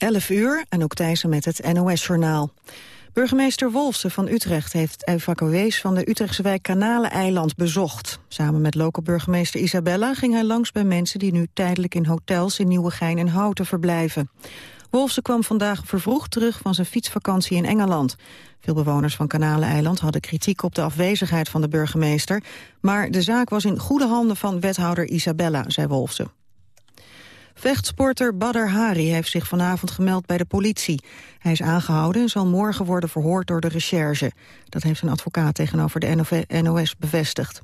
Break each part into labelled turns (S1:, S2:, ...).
S1: 11 uur, en ook Thijssen met het NOS-journaal. Burgemeester Wolfsen van Utrecht heeft evacuees van de Utrechtse wijk Kanaleneiland bezocht. Samen met lokale burgemeester Isabella ging hij langs bij mensen die nu tijdelijk in hotels in Nieuwegein en Houten verblijven. Wolfsen kwam vandaag vervroegd terug van zijn fietsvakantie in Engeland. Veel bewoners van Kanaleneiland hadden kritiek op de afwezigheid van de burgemeester, maar de zaak was in goede handen van wethouder Isabella, zei Wolfsen. Vechtsporter Badr Hari heeft zich vanavond gemeld bij de politie. Hij is aangehouden en zal morgen worden verhoord door de recherche. Dat heeft zijn advocaat tegenover de NOS bevestigd.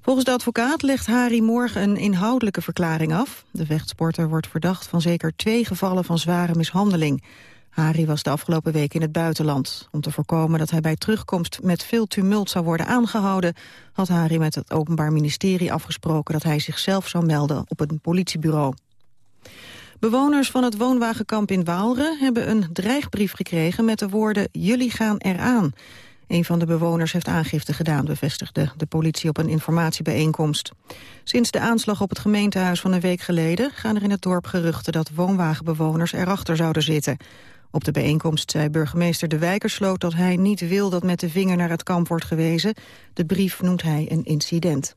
S1: Volgens de advocaat legt Hari morgen een inhoudelijke verklaring af. De vechtsporter wordt verdacht van zeker twee gevallen van zware mishandeling. Hari was de afgelopen week in het buitenland. Om te voorkomen dat hij bij terugkomst met veel tumult zou worden aangehouden... had Hari met het Openbaar Ministerie afgesproken dat hij zichzelf zou melden op een politiebureau. Bewoners van het woonwagenkamp in Waalre hebben een dreigbrief gekregen met de woorden jullie gaan eraan. Een van de bewoners heeft aangifte gedaan, bevestigde de politie op een informatiebijeenkomst. Sinds de aanslag op het gemeentehuis van een week geleden gaan er in het dorp geruchten dat woonwagenbewoners erachter zouden zitten. Op de bijeenkomst zei burgemeester De Wijkersloot dat hij niet wil dat met de vinger naar het kamp wordt gewezen. De brief noemt hij een incident.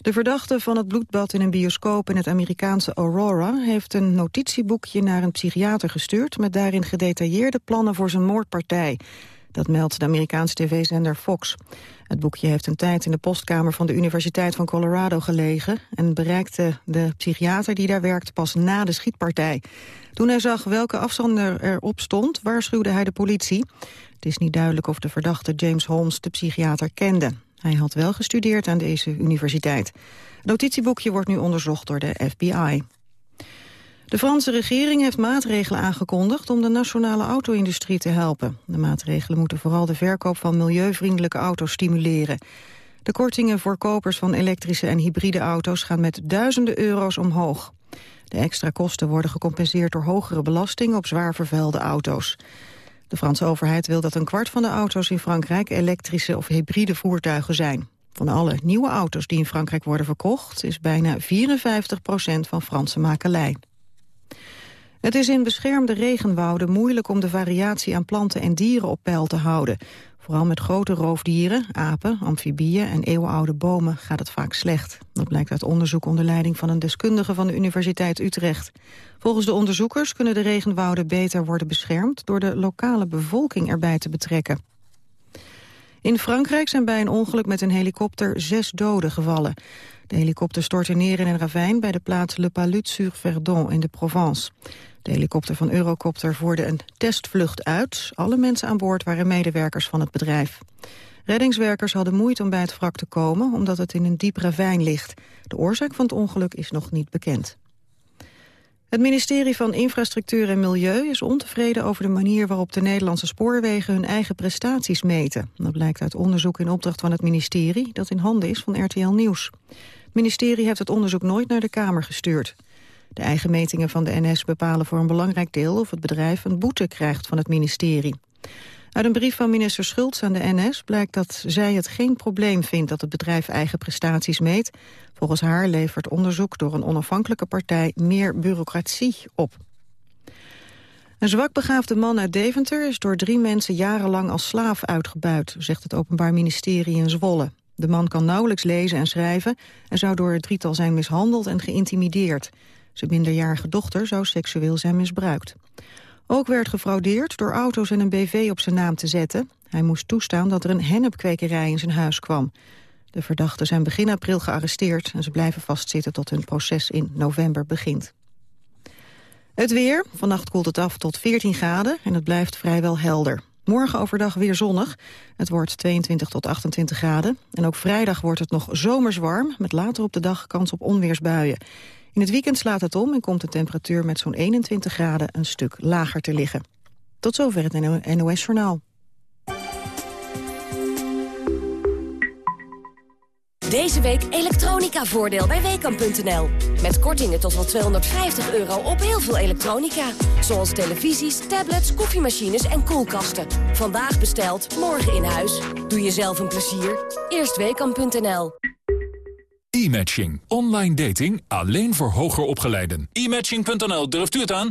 S1: De verdachte van het bloedbad in een bioscoop in het Amerikaanse Aurora... heeft een notitieboekje naar een psychiater gestuurd... met daarin gedetailleerde plannen voor zijn moordpartij. Dat meldt de Amerikaanse tv-zender Fox. Het boekje heeft een tijd in de postkamer van de Universiteit van Colorado gelegen... en bereikte de psychiater die daar werkte pas na de schietpartij. Toen hij zag welke afstander erop stond, waarschuwde hij de politie. Het is niet duidelijk of de verdachte James Holmes de psychiater kende. Hij had wel gestudeerd aan deze universiteit. Het notitieboekje wordt nu onderzocht door de FBI. De Franse regering heeft maatregelen aangekondigd om de nationale auto-industrie te helpen. De maatregelen moeten vooral de verkoop van milieuvriendelijke auto's stimuleren. De kortingen voor kopers van elektrische en hybride auto's gaan met duizenden euro's omhoog. De extra kosten worden gecompenseerd door hogere belasting op zwaar vervuilde auto's. De Franse overheid wil dat een kwart van de auto's in Frankrijk elektrische of hybride voertuigen zijn. Van alle nieuwe auto's die in Frankrijk worden verkocht is bijna 54 procent van Franse makelij. Het is in beschermde regenwouden moeilijk om de variatie aan planten en dieren op peil te houden. Vooral met grote roofdieren, apen, amfibieën en eeuwenoude bomen gaat het vaak slecht. Dat blijkt uit onderzoek onder leiding van een deskundige van de Universiteit Utrecht. Volgens de onderzoekers kunnen de regenwouden beter worden beschermd door de lokale bevolking erbij te betrekken. In Frankrijk zijn bij een ongeluk met een helikopter zes doden gevallen. De helikopter stortte neer in een ravijn bij de plaats Le Palut-sur-Verdon in de Provence. De helikopter van Eurocopter voerde een testvlucht uit. Alle mensen aan boord waren medewerkers van het bedrijf. Reddingswerkers hadden moeite om bij het wrak te komen... omdat het in een diep ravijn ligt. De oorzaak van het ongeluk is nog niet bekend. Het ministerie van Infrastructuur en Milieu is ontevreden over de manier waarop de Nederlandse spoorwegen hun eigen prestaties meten. Dat blijkt uit onderzoek in opdracht van het ministerie dat in handen is van RTL Nieuws. Het ministerie heeft het onderzoek nooit naar de Kamer gestuurd. De eigen metingen van de NS bepalen voor een belangrijk deel of het bedrijf een boete krijgt van het ministerie. Uit een brief van minister Schultz aan de NS blijkt dat zij het geen probleem vindt dat het bedrijf eigen prestaties meet. Volgens haar levert onderzoek door een onafhankelijke partij meer bureaucratie op. Een zwakbegaafde man uit Deventer is door drie mensen jarenlang als slaaf uitgebuit, zegt het Openbaar Ministerie in Zwolle. De man kan nauwelijks lezen en schrijven en zou door het drietal zijn mishandeld en geïntimideerd. Zijn minderjarige dochter zou seksueel zijn misbruikt. Ook werd gefraudeerd door auto's en een BV op zijn naam te zetten. Hij moest toestaan dat er een hennepkwekerij in zijn huis kwam. De verdachten zijn begin april gearresteerd... en ze blijven vastzitten tot hun proces in november begint. Het weer. Vannacht koelt het af tot 14 graden en het blijft vrijwel helder. Morgen overdag weer zonnig. Het wordt 22 tot 28 graden. En ook vrijdag wordt het nog zomers warm... met later op de dag kans op onweersbuien. In het weekend slaat het om en komt de temperatuur met zo'n 21 graden een stuk lager te liggen. Tot zover het NOS-journaal.
S2: Deze week elektronica-voordeel bij Weekamp.nl. Met kortingen tot wel 250 euro op heel veel elektronica. Zoals televisies, tablets, koffiemachines en koelkasten. Vandaag besteld, morgen in huis. Doe jezelf een plezier. Eerst Weekamp.nl.
S3: E-matching. Online dating alleen voor hoger opgeleiden.
S4: E-matching.nl, durft u het aan?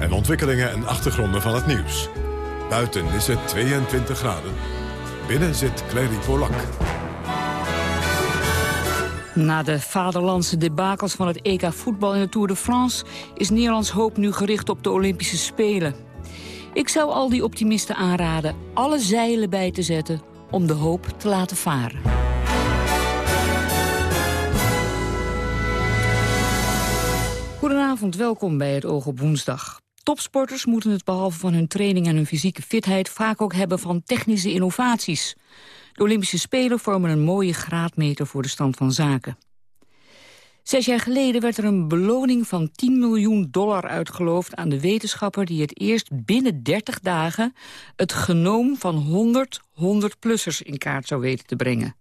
S3: en ontwikkelingen en achtergronden van het nieuws. Buiten is het 22 graden. Binnen zit Clary Polak.
S5: Na de vaderlandse debakels van het EK voetbal in de Tour de France... is Nederlands hoop nu gericht op de Olympische Spelen. Ik zou al die optimisten aanraden alle zeilen bij te zetten... om de hoop te laten varen. Goedenavond, welkom bij het Oog op Woensdag. Topsporters moeten het behalve van hun training en hun fysieke fitheid... vaak ook hebben van technische innovaties. De Olympische Spelen vormen een mooie graadmeter voor de stand van zaken. Zes jaar geleden werd er een beloning van 10 miljoen dollar uitgeloofd aan de wetenschapper die het eerst binnen 30 dagen het genoom van 100 100-plussers in kaart zou weten te brengen.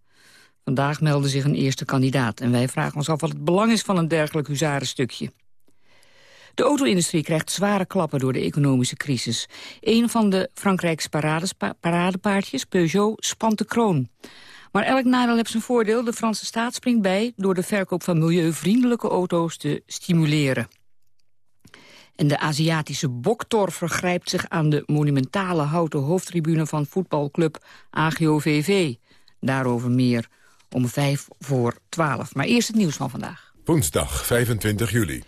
S5: Vandaag meldde zich een eerste kandidaat en wij vragen ons af wat het belang is van een dergelijk huzarenstukje. De auto-industrie krijgt zware klappen door de economische crisis. Een van de Frankrijkse paradepaardjes, Peugeot, spant de kroon. Maar elk nadeel heeft zijn voordeel. De Franse staat springt bij door de verkoop van milieuvriendelijke auto's te stimuleren. En de Aziatische boktor vergrijpt zich aan de monumentale houten hoofdtribune van voetbalclub AGOVV. Daarover meer om vijf voor twaalf. Maar eerst het nieuws van vandaag.
S3: Woensdag 25 juli.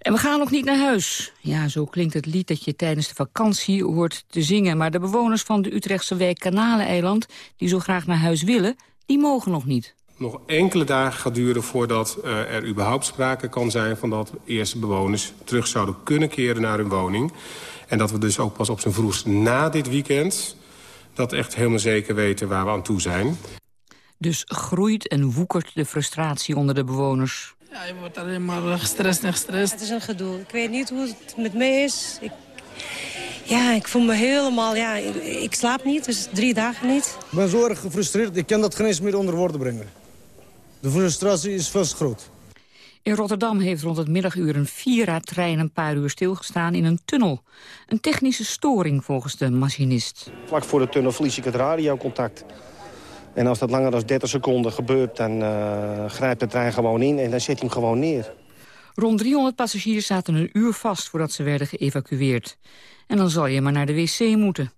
S5: En we gaan nog niet naar huis. Ja, zo klinkt het lied dat je tijdens de vakantie hoort te zingen. Maar de bewoners van de Utrechtse wijk Kanaleneiland... die zo graag naar huis willen, die mogen nog niet.
S6: Nog enkele dagen gaat duren voordat uh, er überhaupt sprake kan zijn... van dat eerste bewoners terug zouden kunnen keren naar hun woning. En dat we dus ook pas op zijn vroegst na dit weekend... dat echt helemaal zeker weten waar we aan toe zijn.
S5: Dus groeit en woekert de frustratie onder de bewoners.
S7: Ja, je wordt alleen maar eh, gestrest en gestrest.
S8: Het is een gedoe. Ik weet niet hoe het met me is. Ik, ja, ik voel me helemaal... Ja, ik, slaap niet, dus drie dagen niet.
S9: Ik ben zo erg gefrustreerd. Ik kan dat geen eens meer onder woorden brengen. De frustratie is vast groot.
S5: In Rotterdam heeft rond het middaguur een Vira-trein een paar uur stilgestaan in een tunnel. Een technische storing volgens de machinist.
S10: Vlak voor de tunnel verlies ik het radiocontact. En als dat langer dan 30 seconden gebeurt, dan uh, grijpt de trein gewoon in en dan zet hij hem gewoon neer.
S5: Rond 300 passagiers zaten een uur vast voordat ze werden geëvacueerd. En dan zal je maar naar de wc moeten.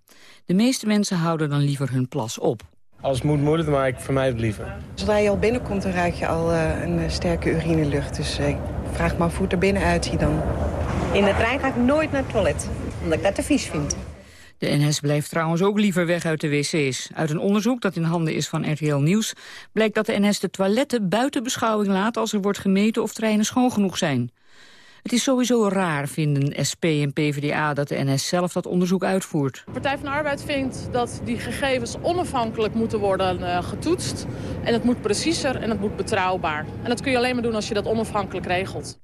S5: De meeste mensen houden dan liever hun plas op.
S11: Als het moet, moet het, maar ik vermijd het liever.
S12: Zodra je al binnenkomt, dan ruik je al uh, een uh, sterke urinelucht. Dus ik vraag me af hoe het er binnen uitziet dan.
S13: In de trein ga ik nooit naar het toilet, omdat ik dat te vies vind.
S5: De NS blijft trouwens ook liever weg uit de wc's. Uit een onderzoek dat in handen is van RTL Nieuws... blijkt dat de NS de toiletten buiten beschouwing laat... als er wordt gemeten of treinen schoon genoeg zijn. Het is sowieso raar, vinden SP en PvdA, dat de NS zelf dat onderzoek uitvoert.
S14: De Partij van de Arbeid vindt dat die gegevens onafhankelijk moeten worden uh, getoetst. En het moet preciezer en het moet betrouwbaar. En dat kun je alleen maar doen als je dat onafhankelijk regelt.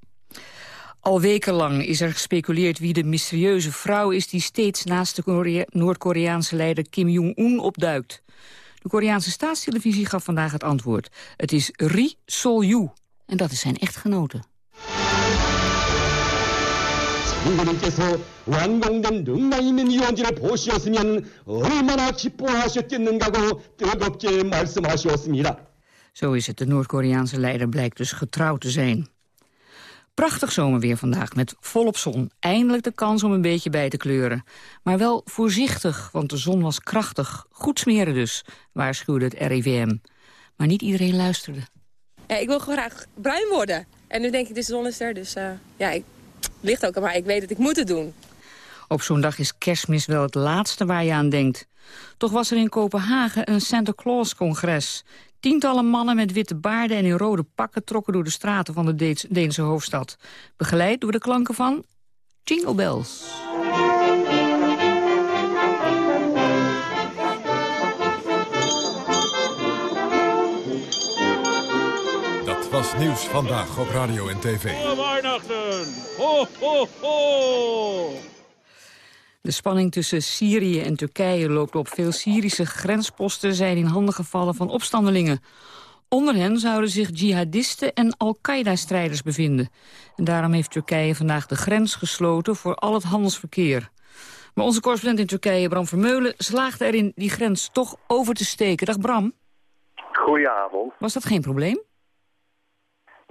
S5: Al wekenlang is er gespeculeerd wie de mysterieuze vrouw is... die steeds naast de Noord-Koreaanse leider Kim Jong-un opduikt. De Koreaanse staatstelevisie gaf vandaag het antwoord. Het is Ri Sol-yu. En dat is zijn echtgenote. 장군님께서 완공된 능랑 있는 유원지를 보시었으면 얼마나 기뻐하셨겠는가고 뜨겁게 말씀하시었습니다. Zo is het. De Noord-Koreaanse leider blijkt dus getrouwd te zijn. Prachtig zomerweer vandaag met volop zon. Eindelijk de kans om een beetje bij te kleuren. Maar wel voorzichtig, want de zon was krachtig. Goed smeren dus, waarschuwde het RIVM. Maar niet iedereen luisterde.
S15: Ja, ik wil graag bruin worden. En nu denk ik, de zon is er, dus uh, ja, ik, ligt ook aan mij. Ik weet dat ik moet het doen.
S5: Op zo'n dag is kerstmis wel het laatste waar je aan denkt. Toch was er in Kopenhagen een Santa Claus-congres. Tientallen mannen met witte baarden en in rode pakken trokken door de straten van de Deense hoofdstad. Begeleid door de klanken van Jingle Bells.
S3: Dat was nieuws vandaag op radio en tv.
S16: Voor Weihnachten! Ho, ho, ho!
S5: De spanning tussen Syrië en Turkije loopt op. Veel Syrische grensposten zijn in handen gevallen van opstandelingen. Onder hen zouden zich jihadisten en Al-Qaeda-strijders bevinden. En daarom heeft Turkije vandaag de grens gesloten voor al het handelsverkeer. Maar onze correspondent in Turkije, Bram Vermeulen, slaagde erin die grens toch over te steken. Dag Bram.
S16: Goedenavond.
S5: Was dat geen probleem?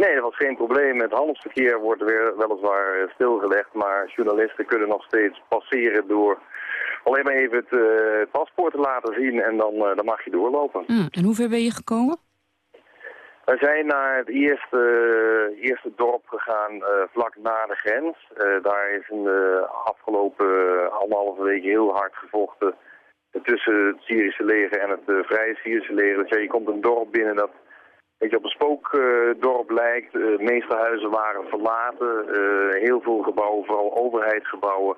S16: Nee, dat was geen probleem. Het handelsverkeer wordt weer weliswaar stilgelegd, maar journalisten kunnen nog steeds passeren door alleen maar even het uh, paspoort te laten zien en dan, uh, dan mag je doorlopen.
S5: Ah, en hoe ver ben je gekomen?
S16: We zijn naar het eerste, eerste dorp gegaan uh, vlak na de grens. daar is in de afgelopen anderhalve week heel hard gevochten tussen het Syrische leger en het Vrije Syrische leger. Dus ja, je komt een dorp binnen dat beetje op een spookdorp lijkt. Eh, de meeste huizen waren verlaten. Eh, heel veel gebouwen, vooral overheidsgebouwen,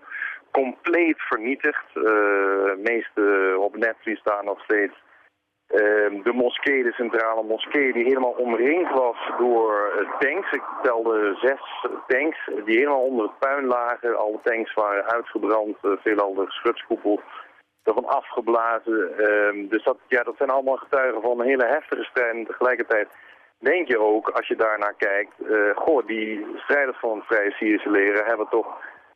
S16: compleet vernietigd. Eh, de meeste op netvlies staan nog steeds. de moskee, de centrale moskee, die helemaal omringd was door tanks. Ik telde zes tanks die helemaal onder het puin lagen. Alle tanks waren uitgebrand, veelal de geschutskoepel ervan afgeblazen. Ehm, dus dat, ja, dat zijn allemaal getuigen van een hele heftige strijd. En tegelijkertijd denk je ook, als je daarnaar kijkt... Uh, goh, die strijders van het Vrije Syrische leger hebben toch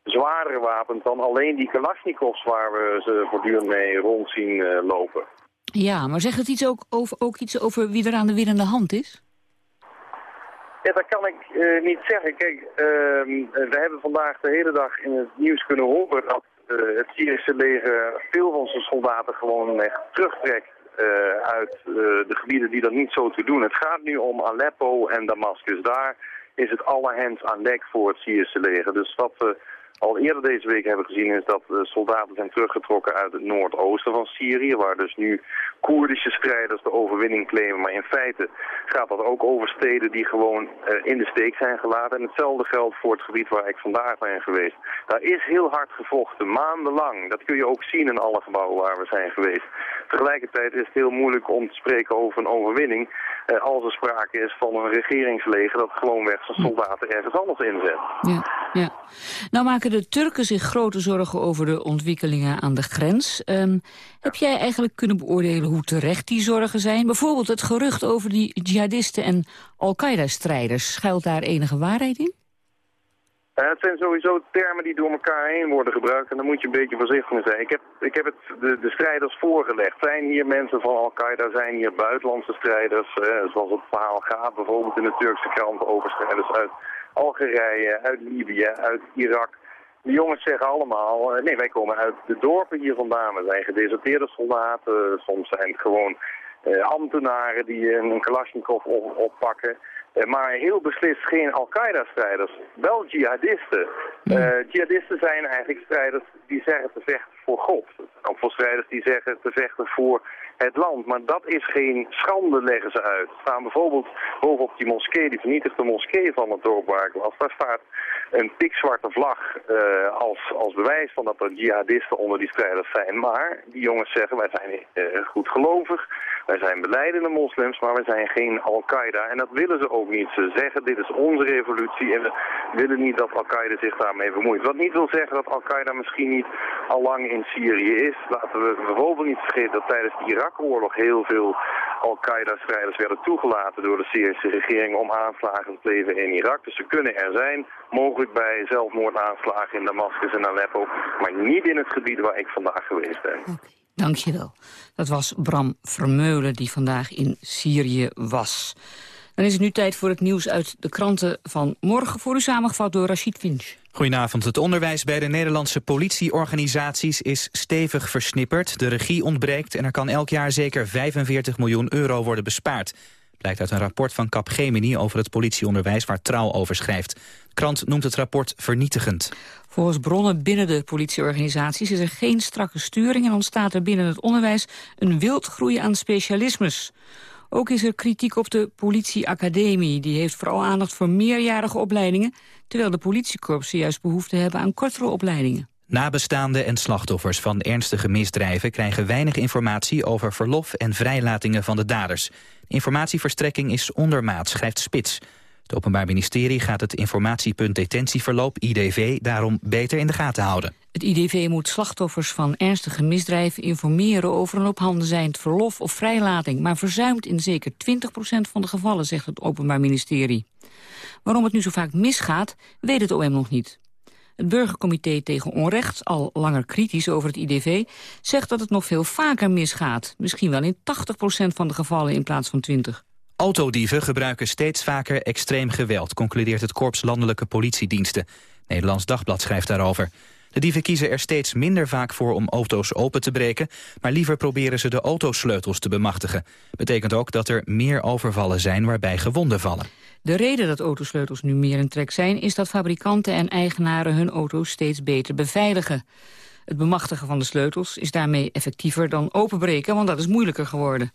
S16: zwaardere wapens... dan alleen die Kalashnikovs waar we ze voortdurend mee rond zien uh, lopen.
S5: Ja, maar zegt het iets ook, over, ook iets over wie er aan de winnende hand is?
S16: Ja, dat kan ik uh, niet zeggen. Kijk, ehm, we hebben vandaag de hele dag in het nieuws kunnen horen dat uh, het Syrische leger veel van zijn soldaten gewoon echt terugtrekt uh, uit uh, de gebieden die dat niet zo te doen. Het gaat nu om Aleppo en Damascus. Daar is het alle hens aan dek voor het Syrische leger. Dus wat we al eerder deze week hebben gezien is dat de soldaten zijn teruggetrokken uit het noordoosten van Syrië, waar dus nu Koerdische strijders de overwinning claimen. Maar in feite gaat dat ook over steden die gewoon uh, in de steek zijn gelaten. En hetzelfde geldt voor het gebied waar ik vandaag ben geweest. Daar is heel hard gevochten, maandenlang. Dat kun je ook zien in alle gebouwen waar we zijn geweest. Tegelijkertijd is het heel moeilijk om te spreken over een overwinning uh, als er sprake is van een regeringsleger dat gewoonweg zijn soldaten ergens anders inzet.
S5: Ja, ja. Nou de Turken zich grote zorgen over de ontwikkelingen aan de grens. Um, heb jij eigenlijk kunnen beoordelen hoe terecht die zorgen zijn? Bijvoorbeeld het gerucht over die jihadisten en Al-Qaeda-strijders. Schuilt daar enige waarheid in?
S16: Uh, het zijn sowieso termen die door elkaar heen worden gebruikt en daar moet je een beetje voorzichtig zijn. Ik heb, ik heb het de, de strijders voorgelegd. Zijn hier mensen van Al-Qaeda, zijn hier buitenlandse strijders, uh, zoals het verhaal gaat, bijvoorbeeld in de Turkse krant over strijders uit Algerije, uit Libië, uit Irak. De jongens zeggen allemaal, uh, nee wij komen uit de dorpen hier vandaan. We zijn gedeserteerde soldaten, soms zijn het gewoon ambtenaren die een, een Kalashnikov op, oppakken. Maar heel beslist geen Al-Qaeda-strijders, wel jihadisten. Uh, jihadisten zijn eigenlijk strijders die zeggen te vechten voor God. Ook voor strijders die zeggen te vechten voor het land. Maar dat is geen schande, leggen ze uit. Staan bijvoorbeeld bovenop die moskee, die vernietigde moskee van het dorp waar ik was, daar staat een pikzwarte vlag uh, als, als bewijs van dat er jihadisten onder die strijders zijn. Maar die jongens zeggen, wij zijn uh, goed gelovig, wij zijn beleidende moslims, maar wij zijn geen Al-Qaeda. En dat willen ze ook niet. Ze zeggen, dit is onze revolutie en we willen niet dat Al-Qaeda zich daarmee bemoeit. Wat niet wil zeggen dat Al-Qaeda misschien niet al lang in Syrië is. Laten we bijvoorbeeld niet vergeten dat tijdens de Irak-oorlog heel veel Al-Qaeda-strijders werden toegelaten door de Syrische regering om aanslagen te plegen in Irak. Dus ze kunnen er zijn, mogelijk bij zelfmoordaanslagen in Damascus en Aleppo, maar niet in het gebied waar ik vandaag geweest ben.
S5: Okay. Dankjewel. Dat was Bram Vermeulen die vandaag in Syrië was. Dan is het nu tijd voor het nieuws uit de kranten van morgen... voor u samengevat door Rachid Finch.
S17: Goedenavond. Het onderwijs bij de Nederlandse politieorganisaties is stevig versnipperd. De regie ontbreekt en er kan elk jaar zeker 45 miljoen euro worden bespaard. Blijkt uit een rapport van Capgemini over het politieonderwijs waar Trouw over schrijft. De krant noemt het rapport vernietigend.
S5: Volgens bronnen binnen de politieorganisaties is er geen strakke sturing... en ontstaat er binnen het onderwijs een wildgroei aan specialismes. Ook is er kritiek op de politieacademie. Die heeft vooral aandacht voor meerjarige opleidingen... terwijl de politiekorpsen juist behoefte hebben aan kortere opleidingen.
S17: Nabestaanden en slachtoffers van ernstige misdrijven krijgen weinig informatie over verlof en vrijlatingen van de daders. Informatieverstrekking is ondermaat, schrijft Spits. Het Openbaar Ministerie gaat het informatiepunt detentieverloop, IDV, daarom beter in de gaten houden.
S5: Het IDV moet slachtoffers van ernstige misdrijven informeren over een op handen zijnd verlof of vrijlating, maar verzuimt in zeker 20% van de gevallen, zegt het Openbaar Ministerie. Waarom het nu zo vaak misgaat, weet het OM nog niet. Het Burgercomité tegen Onrecht, al langer kritisch over het IDV... zegt dat het nog veel vaker misgaat. Misschien wel in 80% van de gevallen in plaats van 20.
S17: Autodieven gebruiken steeds vaker extreem geweld... concludeert het Korps Landelijke Politiediensten. Nederlands Dagblad schrijft daarover. De dieven kiezen er steeds minder vaak voor om auto's open te breken... maar liever proberen ze de autosleutels te bemachtigen. Betekent ook dat er meer overvallen zijn waarbij gewonden vallen.
S5: De reden dat autosleutels nu meer in trek zijn... is dat fabrikanten en eigenaren hun auto's steeds beter beveiligen. Het bemachtigen van de sleutels is daarmee effectiever dan openbreken... want dat is moeilijker geworden.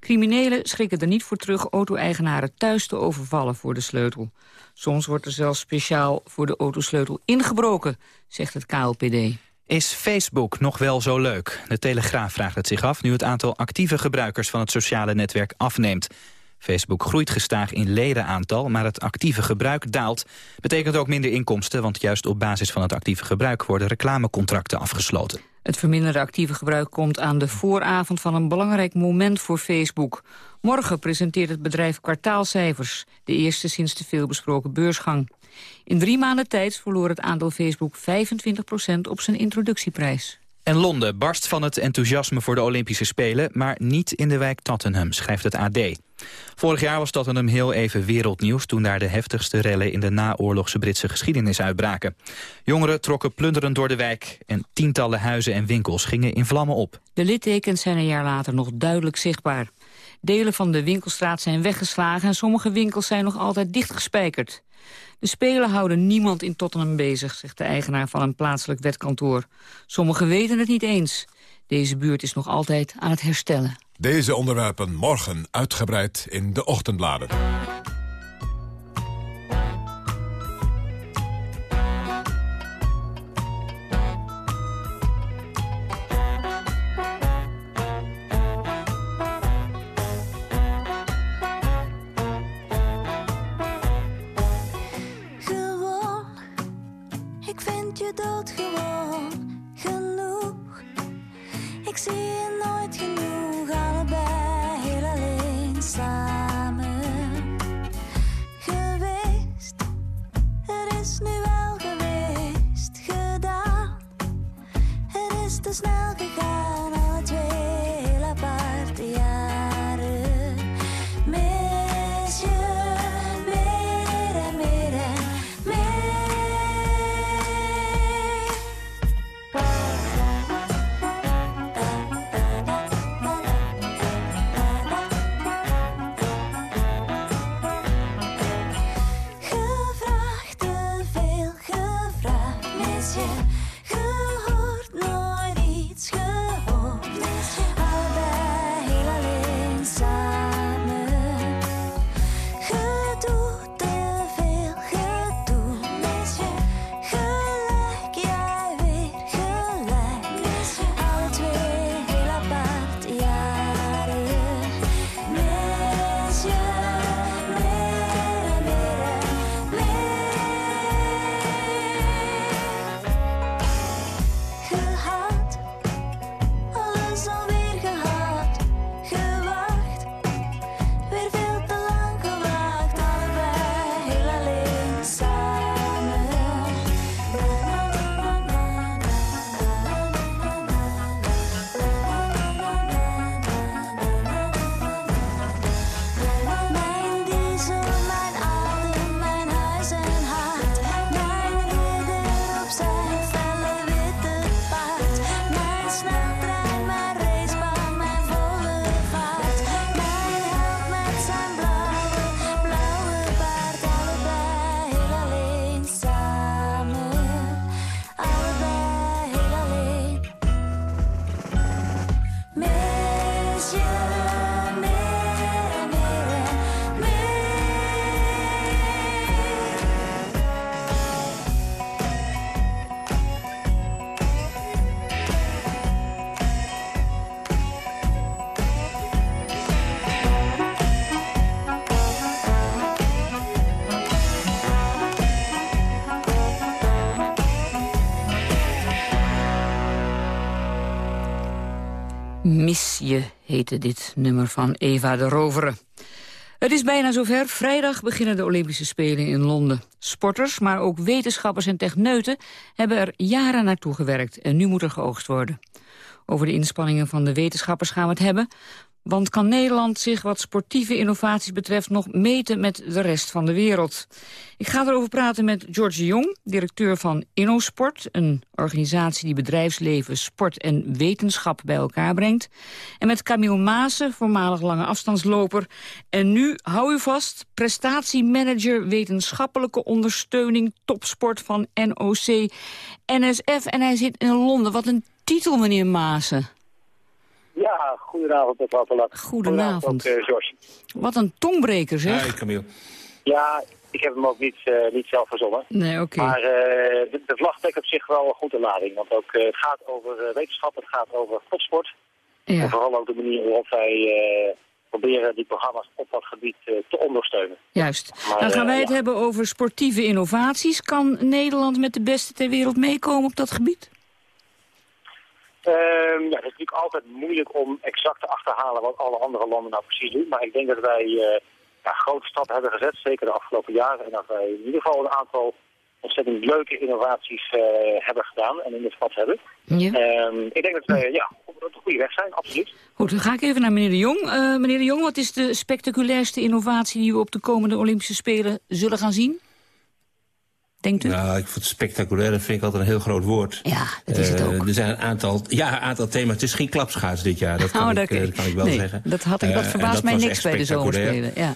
S5: Criminelen schrikken er niet voor terug auto-eigenaren thuis te overvallen voor de sleutel. Soms wordt er zelfs speciaal voor de autosleutel ingebroken, zegt het KLPD.
S17: Is Facebook nog wel zo leuk? De Telegraaf vraagt het zich af nu het aantal actieve gebruikers van het sociale netwerk afneemt. Facebook groeit gestaag in ledenaantal, maar het actieve gebruik daalt. Betekent ook minder inkomsten, want juist op basis van het actieve gebruik worden reclamecontracten afgesloten.
S5: Het verminderde actieve gebruik komt aan de vooravond van een belangrijk moment voor Facebook. Morgen presenteert het bedrijf kwartaalcijfers, de eerste sinds de veelbesproken beursgang. In drie maanden tijd verloor het aandeel Facebook 25% op zijn introductieprijs.
S17: En Londen barst van het enthousiasme voor de Olympische Spelen... maar niet in de wijk Tottenham, schrijft het AD. Vorig jaar was Tottenham heel even wereldnieuws... toen daar de heftigste rellen in de naoorlogse Britse geschiedenis uitbraken. Jongeren trokken plunderend door de wijk... en tientallen huizen en winkels gingen in vlammen op.
S5: De littekens zijn een jaar later nog duidelijk zichtbaar. Delen van de winkelstraat zijn weggeslagen... en sommige winkels zijn nog altijd dichtgespijkerd. De Spelen houden niemand in Tottenham bezig, zegt de eigenaar van een plaatselijk wetkantoor. Sommigen weten het niet eens. Deze buurt is nog altijd aan het herstellen.
S2: Deze onderwerpen morgen uitgebreid in de ochtendbladen.
S5: Je heette dit nummer van Eva de Rovere. Het is bijna zover. Vrijdag beginnen de Olympische Spelen in Londen. Sporters, maar ook wetenschappers en techneuten hebben er jaren naartoe gewerkt. En nu moet er geoogst worden. Over de inspanningen van de wetenschappers gaan we het hebben. Want kan Nederland zich wat sportieve innovaties betreft nog meten met de rest van de wereld? Ik ga erover praten met George Jong, directeur van InnoSport. Een organisatie die bedrijfsleven, sport en wetenschap bij elkaar brengt. En met Camille Maassen, voormalig lange afstandsloper. En nu, hou u vast, prestatiemanager wetenschappelijke ondersteuning topsport van NOC NSF. En hij zit in Londen. Wat een titel, meneer Maassen.
S18: Ja, goedenavond mevrouw Verlak.
S5: Goedenavond.
S18: Ook, uh, George.
S5: Wat een tongbreker zeg.
S19: Hi Camille.
S18: Ja, ik heb hem ook niet, uh, niet zelf verzonnen.
S5: Nee, oké.
S18: Maar uh, de, de, vlag trekt op zich wel een goede lading. Want ook, het gaat over wetenschap, het gaat over topsport. Ja. En vooral ook de manier waarop wij proberen die programma's op dat gebied te ondersteunen.
S5: Juist. Maar, Dan gaan wij het ja. hebben over sportieve innovaties. Kan Nederland met de beste ter wereld meekomen op dat gebied?
S18: Um, ja, het is natuurlijk altijd moeilijk om exact te achterhalen wat alle andere landen nou precies doen. Maar ik denk dat wij uh, ja, grote stappen hebben gezet, zeker de afgelopen jaren. En dat wij in ieder geval een aantal ontzettend leuke innovaties uh, hebben gedaan en in de stad hebben.
S5: Ja.
S18: Um, ik denk dat wij ja, op de goede weg zijn, absoluut.
S5: Goed, dan ga ik even naar meneer De Jong. Uh, meneer De Jong, wat is de spectaculairste innovatie die we op de komende Olympische Spelen zullen gaan zien? Denkt u?
S19: Nou, ik vind spectaculair vind ik altijd een heel groot woord.
S5: Ja, dat is het ook.
S19: Uh, er zijn een aantal, ja, een aantal thema's. Het is geen klapschaats dit jaar, dat kan,
S5: oh,
S19: ik,
S5: dat,
S19: uh, dat kan ik wel
S5: nee,
S19: zeggen.
S5: Dat, had ik, dat verbaast uh, mij niks bij de zomerspelen. Ja.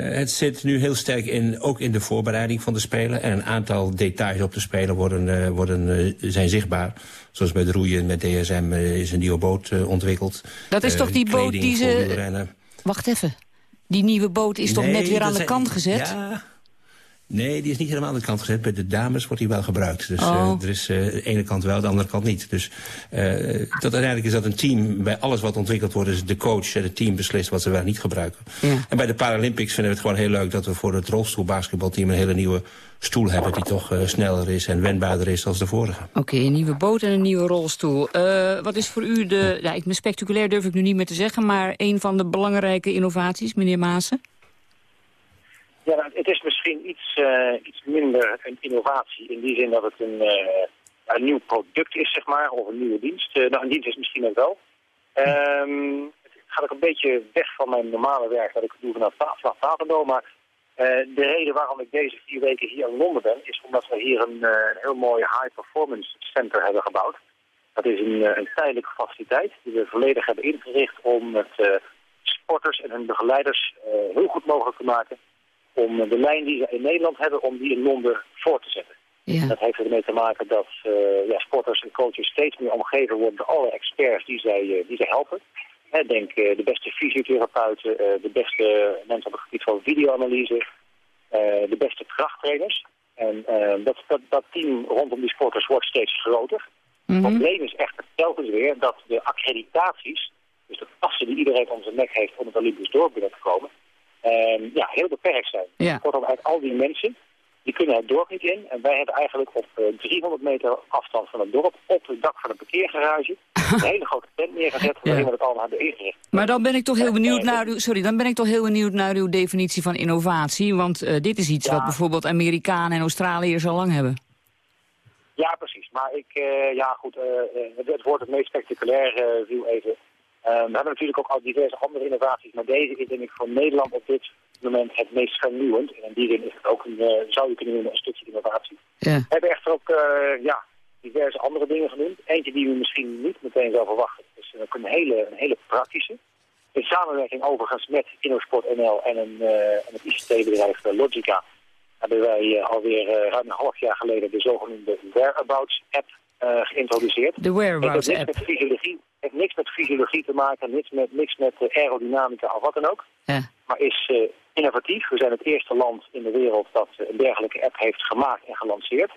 S19: het zit nu heel sterk in, ook in de voorbereiding van de Spelen. En een aantal details op de Spelen worden, worden, zijn zichtbaar. Zoals met roeien, met DSM is een nieuwe boot ontwikkeld.
S5: Dat is toch die boot die ze... Wacht even. Die nieuwe boot is
S19: nee,
S5: toch net weer aan de
S19: zijn...
S5: kant gezet?
S19: Ja. Nee, die is niet helemaal aan de kant gezet. Bij de dames wordt die wel gebruikt. Dus
S5: oh.
S19: uh, er is uh, de ene kant wel, de andere kant niet. Dus uh, dat uiteindelijk is dat een team. Bij alles wat ontwikkeld wordt, is de coach en het team beslist wat ze wel niet gebruiken.
S5: Ja.
S19: En bij de Paralympics vinden we het gewoon heel leuk dat we voor het rolstoelbasketbalteam een hele nieuwe stoel hebben die toch sneller is en wendbaarder is dan de vorige.
S5: Oké, okay, een nieuwe boot en een nieuwe rolstoel. wat is voor u de, ja, ik, spectaculair durf ik nu niet meer te zeggen, maar een van de belangrijke innovaties, meneer Maassen?
S18: Ja, nou, het is misschien iets, uh, iets minder een innovatie in die zin dat het een, uh, een nieuw product is, zeg maar, of een nieuwe dienst. Uh, nou, een dienst is misschien ook wel. Um, het gaat ook een beetje weg van mijn normale werk dat ik doe vanaf Papendal, maar de reden waarom ik deze vier weken hier in Londen ben, is omdat we hier een, een heel mooi high performance center hebben gebouwd. Dat is een, een tijdelijke faciliteit die we volledig hebben ingericht om het sporters en hun begeleiders heel goed mogelijk te maken om de lijn die ze in Nederland hebben, om die in Londen voor te zetten.
S5: Ja.
S18: Dat heeft ermee te maken dat uh, ja, sporters en coaches steeds meer omgeven worden door alle experts die zij, uh, die zij helpen. He, denk uh, de beste fysiotherapeuten, de beste mensen op het gebied van videoanalyse, de beste krachttrainers. En dat, dat, dat team rondom die sporters wordt steeds groter.
S5: Mm
S18: -hmm. Het probleem is echt telkens weer dat de accreditaties, dus de passen die iedereen om zijn nek heeft om het Olympisch dorp binnen te komen, uh, ja, heel beperkt zijn.
S5: Ja.
S18: Kortom, uit al die mensen, die kunnen het dorp niet in. En wij hebben eigenlijk op uh, 300 meter afstand van het dorp, op het dak van een parkeergarage, een hele grote tent neergezet, waarin we het allemaal hebben ingericht.
S5: Maar dan ben ik toch heel benieuwd naar uw, sorry, dan ben ik toch heel benieuwd naar uw definitie van innovatie. Want uh, dit is iets
S18: ja.
S5: wat bijvoorbeeld Amerikanen en Australiërs al lang hebben.
S18: Ja, precies. Maar ik, uh, ja goed, uh, het, woord het meest spectaculair viel even. Uh, we hebben natuurlijk ook al diverse andere innovaties, maar deze is denk ik voor Nederland op dit moment het meest vernieuwend. En in die zin is het ook een, uh, zou je kunnen noemen, een stukje innovatie.
S5: Ja.
S18: We hebben echter ook uh, ja, diverse andere dingen genoemd. Eentje die we misschien niet meteen zou verwachten, is ook een hele, een hele praktische. In samenwerking overigens met InnoSport NL en, een, en het ICT-bedrijf Logica hebben wij alweer ruim een half jaar geleden de zogenoemde Whereabouts-app geïntroduceerd.
S5: De Whereabouts-app.
S18: met fysiologie heeft niks met fysiologie te maken, niks met, niks met uh, aerodynamica of wat dan ook.
S5: Ja.
S18: Maar is uh, innovatief. We zijn het eerste land in de wereld dat uh, een dergelijke app heeft gemaakt en gelanceerd.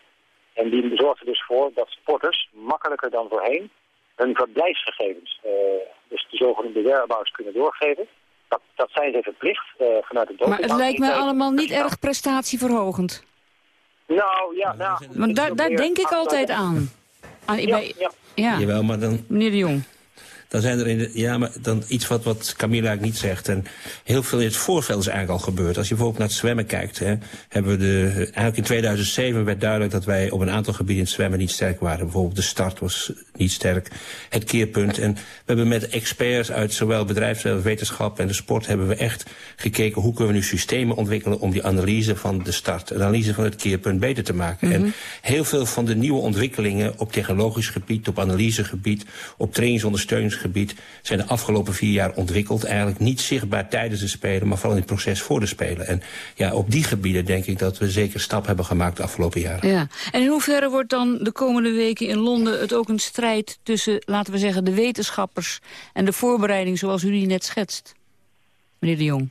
S18: En die zorgt er dus voor dat sporters makkelijker dan voorheen hun verblijfsgegevens, dus de zogenoemde whereabouts, kunnen doorgeven. Dat, dat zijn ze verplicht vanuit het
S5: Maar het lijkt me allemaal niet erg prestatieverhogend.
S18: Nou, ja. Nou,
S5: Want daar, daar denk ik altijd aan.
S18: Ja,
S5: bij,
S18: ja.
S5: ja.
S19: Jawel, maar dan...
S5: Meneer de Jong.
S19: Dan zijn er in de, ja, maar dan iets wat, wat Camilla niet zegt. En heel veel in het voorveld is eigenlijk al gebeurd. Als je bijvoorbeeld naar het zwemmen kijkt, hè, hebben we de, eigenlijk in 2007 werd duidelijk dat wij op een aantal gebieden in het zwemmen niet sterk waren. Bijvoorbeeld de start was niet sterk, het keerpunt. En we hebben met experts uit zowel bedrijfsleven, wetenschap en de sport hebben we echt gekeken hoe kunnen we nu systemen ontwikkelen om die analyse van de start, de analyse van het keerpunt beter te maken. En heel veel van de nieuwe ontwikkelingen op technologisch gebied, op analysegebied, op trainingsondersteuningsgebied zijn de afgelopen vier jaar ontwikkeld. Eigenlijk niet zichtbaar tijdens de Spelen, maar vooral in het proces voor de Spelen. En ja, op die gebieden denk ik dat we zeker stap hebben gemaakt de afgelopen jaren.
S5: Ja. En in hoeverre wordt dan de komende weken in Londen het ook een strijd tussen, laten we zeggen, de wetenschappers en de voorbereiding zoals u die net schetst? Meneer de Jong.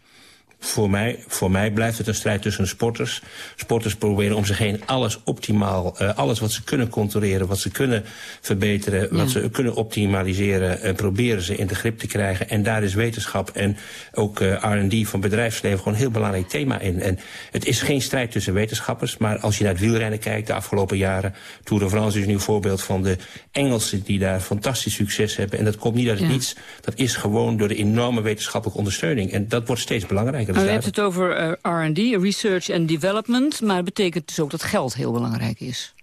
S19: Voor mij, voor mij blijft het een strijd tussen sporters. Sporters proberen om zich heen alles optimaal, uh, alles wat ze kunnen controleren, wat ze kunnen verbeteren, ja. wat ze kunnen optimaliseren, uh, proberen ze in de grip te krijgen. En daar is wetenschap en ook uh, R&D van bedrijfsleven gewoon een heel belangrijk thema in. En het is geen strijd tussen wetenschappers, maar als je naar het wielrennen kijkt de afgelopen jaren, Tour de France is nu een voorbeeld van de Engelsen die daar fantastisch succes hebben. En dat komt niet uit het ja. niets, dat is gewoon door de enorme wetenschappelijke ondersteuning. En dat wordt steeds belangrijker.
S5: U hebt het over uh, R&D, Research and Development... maar het betekent dus ook dat geld heel belangrijk is.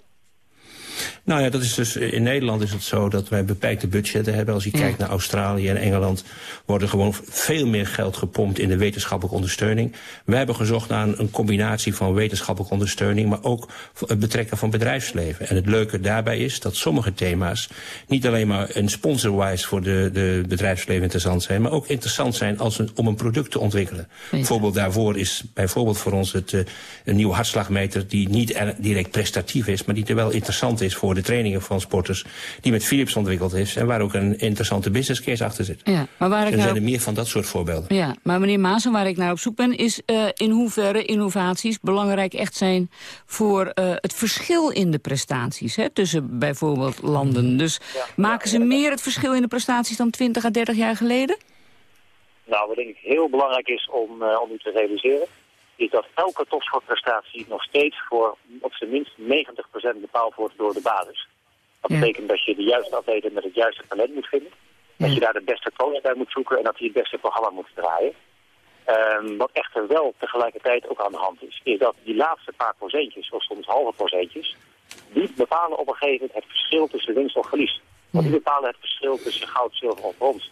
S19: Nou ja, dat is dus, in Nederland is het zo dat wij beperkte budgetten hebben. Als je ja. kijkt naar Australië en Engeland... wordt er gewoon veel meer geld gepompt in de wetenschappelijke ondersteuning. Wij hebben gezocht naar een combinatie van wetenschappelijke ondersteuning... maar ook het betrekken van bedrijfsleven. En het leuke daarbij is dat sommige thema's... niet alleen maar een sponsor-wise voor de, de bedrijfsleven interessant zijn... maar ook interessant zijn als een, om een product te ontwikkelen. Ja. Bijvoorbeeld daarvoor is bijvoorbeeld voor ons het, uh, een nieuwe hartslagmeter... die niet direct prestatief is, maar die er wel interessant is voor de trainingen van sporters... die met Philips ontwikkeld is en waar ook een interessante business case achter zit.
S5: Ja, maar waar ik
S19: er
S5: nou...
S19: zijn er meer van dat soort voorbeelden.
S5: Ja, maar meneer Maas, waar ik naar op zoek ben... is uh, in hoeverre innovaties belangrijk echt zijn... voor uh, het verschil in de prestaties hè, tussen bijvoorbeeld landen. Dus ja, maken ze meer het verschil in de prestaties dan 20 à 30 jaar geleden?
S18: Nou, wat denk ik heel belangrijk is om, uh, om u te realiseren is dat elke topsportprestatie nog steeds voor op zijn minst 90% bepaald wordt door de basis. Dat ja. betekent dat je de juiste atleten met het juiste talent moet vinden. Ja. Dat je daar de beste coach bij moet zoeken en dat hij het beste programma moet draaien. Um, wat echter wel tegelijkertijd ook aan de hand is, is dat die laatste paar procentjes, of soms halve procentjes, die bepalen op een gegeven moment het verschil tussen winst of verlies. Want die bepalen het verschil tussen goud, zilver of brons.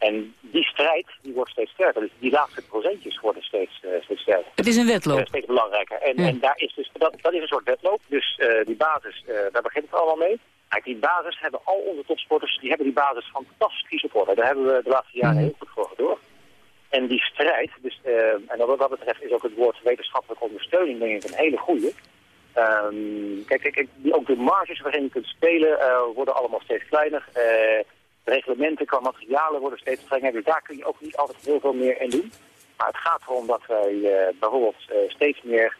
S18: En die strijd die wordt steeds sterker. Dus die laatste procentjes worden steeds, uh, steeds sterker.
S5: Het is een wedloop. Uh,
S18: steeds belangrijker. En, ja. en daar is dus, dat, dat is een soort wedloop. Dus uh, die basis, daar begint het allemaal mee. Kijk, die basis hebben al onze topsporters, die hebben die basis fantastisch orde. Daar hebben we de laatste jaren mm. heel goed voor gedurfd. En die strijd, dus, en wat dat betreft is ook het woord wetenschappelijke ondersteuning denk ik een hele goede. Um, kijk, kijk, die, ook de marges waarin je kunt spelen worden allemaal steeds kleiner reglementen qua materialen worden steeds strenger. Dus daar kun je ook niet altijd heel veel meer in doen. Maar het gaat erom dat wij uh, bijvoorbeeld uh, steeds meer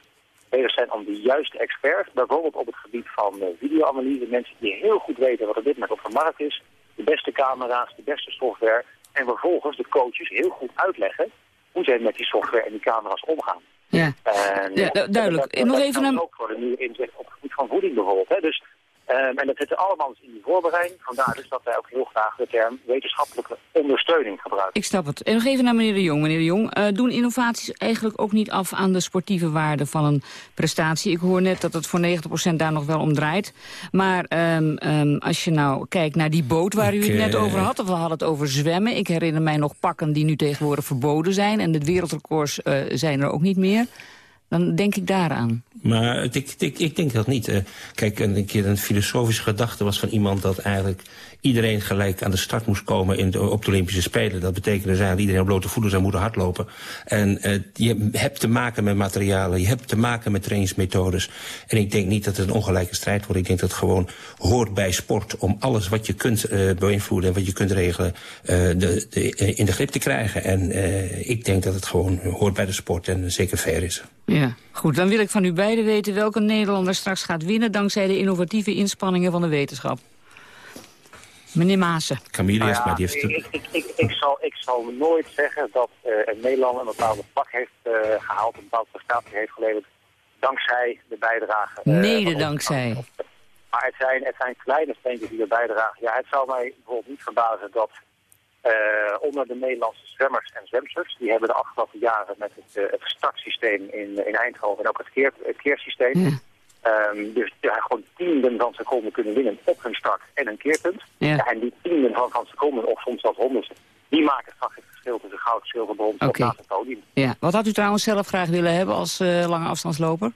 S18: bezig zijn om de juiste experts, bijvoorbeeld op het gebied van uh, videoanalyse, mensen die heel goed weten wat er dit met op de markt is, de beste camera's, de beste software, en vervolgens de coaches heel goed uitleggen hoe zij met die software en die camera's omgaan.
S5: Ja, en, ja duidelijk.
S18: Dat,
S5: Nog
S18: dat
S5: even naar...
S18: ook voor de nieuwe inzicht op het gebied van voeding bijvoorbeeld. Hè. Dus Um, en dat zit allemaal dus in die voorbereiding. Vandaar dus dat wij ook heel graag de term wetenschappelijke ondersteuning gebruiken.
S5: Ik snap het. En nog even naar meneer De Jong. Meneer De Jong, uh, doen innovaties eigenlijk ook niet af aan de sportieve waarde van een prestatie? Ik hoor net dat het voor 90% daar nog wel om draait. Maar um, um, als je nou kijkt naar die boot waar u het net over had... of we hadden het over zwemmen. Ik herinner mij nog pakken die nu tegenwoordig verboden zijn... en de wereldrecords uh, zijn er ook niet meer dan denk ik daaraan.
S19: Maar ik, ik, ik denk dat niet. Kijk, een keer een filosofische gedachte was van iemand dat eigenlijk iedereen gelijk aan de start moest komen in de, op de Olympische Spelen. Dat betekende dus eigenlijk dat iedereen op blote voeten zou moeten hardlopen. En uh, je hebt te maken met materialen, je hebt te maken met trainingsmethodes. En ik denk niet dat het een ongelijke strijd wordt. Ik denk dat het gewoon hoort bij sport om alles wat je kunt uh, beïnvloeden en wat je kunt regelen uh, de, de, in de grip te krijgen. En ik denk dat het gewoon hoort bij de sport en zeker fair is.
S5: Ja, goed. Dan wil ik van u beiden weten welke Nederlander straks gaat winnen... dankzij de innovatieve inspanningen van de wetenschap. Meneer Maassen.
S19: Camille
S18: nou ja,
S19: maar die heeft...
S18: Ik, ik, ik, ik, zal, ik zal nooit zeggen dat uh, een Nederlander een bepaalde pak heeft uh, gehaald... een bepaalde prestatie heeft geleverd dankzij de bijdrage.
S5: Uh, Mede dankzij.
S18: Maar het zijn, het zijn kleine steentjes die er bijdragen. Ja, het zou mij bijvoorbeeld niet verbazen dat
S20: Eh, onder de Nederlandse zwemmers en zwemsters. Die hebben de afgelopen jaren met het, uh, het startsysteem in, in Eindhoven en ook het, keer, het keersysteem... Ehm, dus ja, gewoon tienden van seconden kunnen winnen op hun start en een keerpunt. Ja. en die tienden van, van seconden, of soms zelfs honderdste, die maken straks het verschil tussen goud, zilver, brons okay. naast het podium.
S5: Ja. Wat had u trouwens zelf graag willen hebben als uh, lange afstandsloper?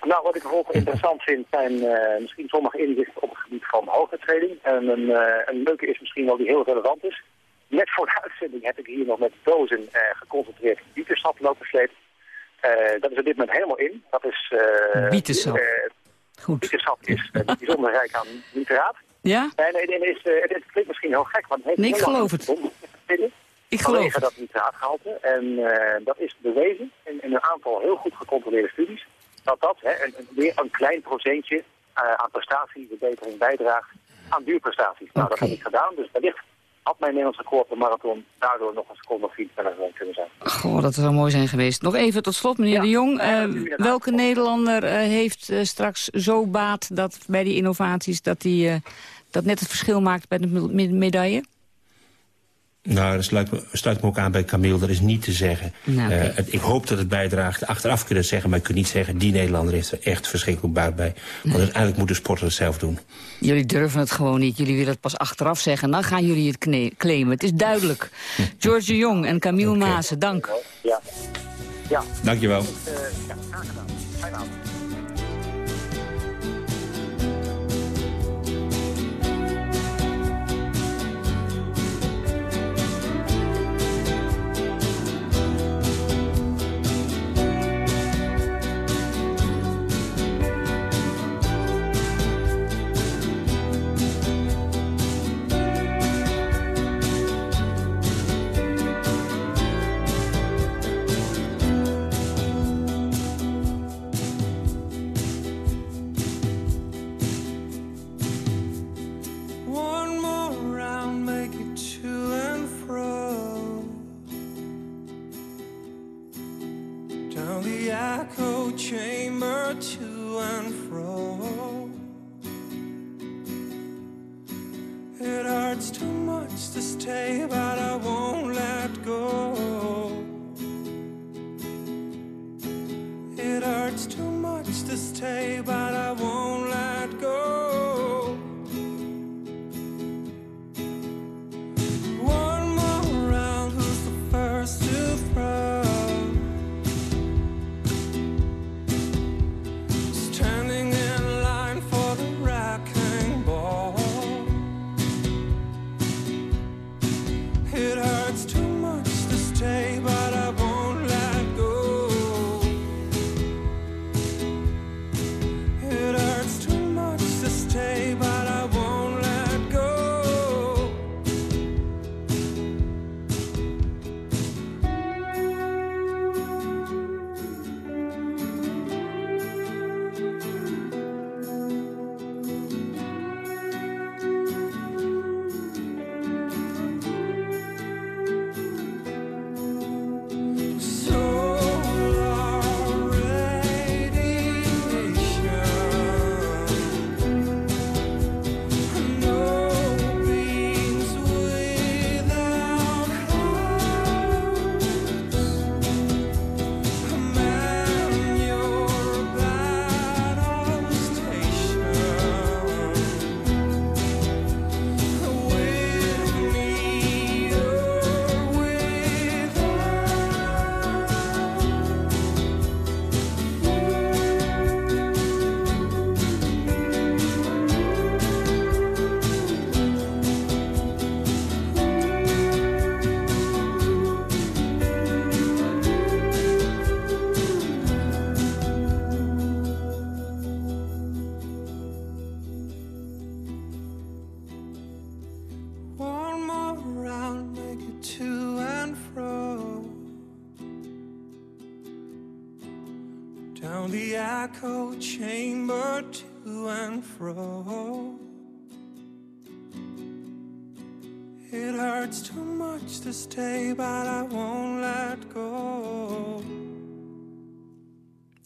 S20: Nou, wat ik bijvoorbeeld interessant vind zijn uh, misschien sommige inzichten op het gebied van hoogtreding. En een, uh, een leuke is misschien wel die heel relevant is. Net voor de uitzending heb ik hier nog met dozen geconcentreerd bietersap lopen slepen. Dat is er dit moment helemaal in. Dat is...
S5: bietersap.
S20: Goed. Bietersap is bijzonder rijk aan nitraat.
S5: Ja?
S20: Nee, nee, nee is, het klinkt misschien heel gek, het heeft
S5: nee, ik geloof het. Ik geloof
S20: het. dat nitraatgehalte. En dat is bewezen in, in een aantal heel goed gecontroleerde studies dat dat hè, een, weer een klein procentje uh, aan prestatieverbetering bijdraagt aan duurprestaties. Nou, dat heb ik gedaan, dus wellicht had mijn Nederlandse record op marathon daardoor nog een seconde of vier sneller kunnen zijn.
S5: Goh, dat zou mooi zijn geweest. Nog even tot slot, meneer de Jong. Uh, welke Nederlander uh, heeft uh, straks zo baat dat bij die innovaties... dat, die, dat net het verschil maakt bij de medaille?
S19: Nou, dat sluit me, sluit me ook aan bij Camille. Dat is niet te zeggen. Nou, okay. uh, het, ik hoop dat het bijdraagt. Achteraf kunnen zeggen, maar ik kan niet zeggen... die Nederlander heeft er echt verschrikkelijk baat bij. Want nee. uiteindelijk moet de sporter het zelf doen.
S5: Jullie durven het gewoon niet. Jullie willen het pas achteraf zeggen. Dan gaan jullie het claimen. Het is duidelijk. George de Jong en Camille okay. Maassen, dank.
S20: Ja. ja.
S19: Dankjewel. Uh,
S20: ja, graag gedaan. Fijne avond.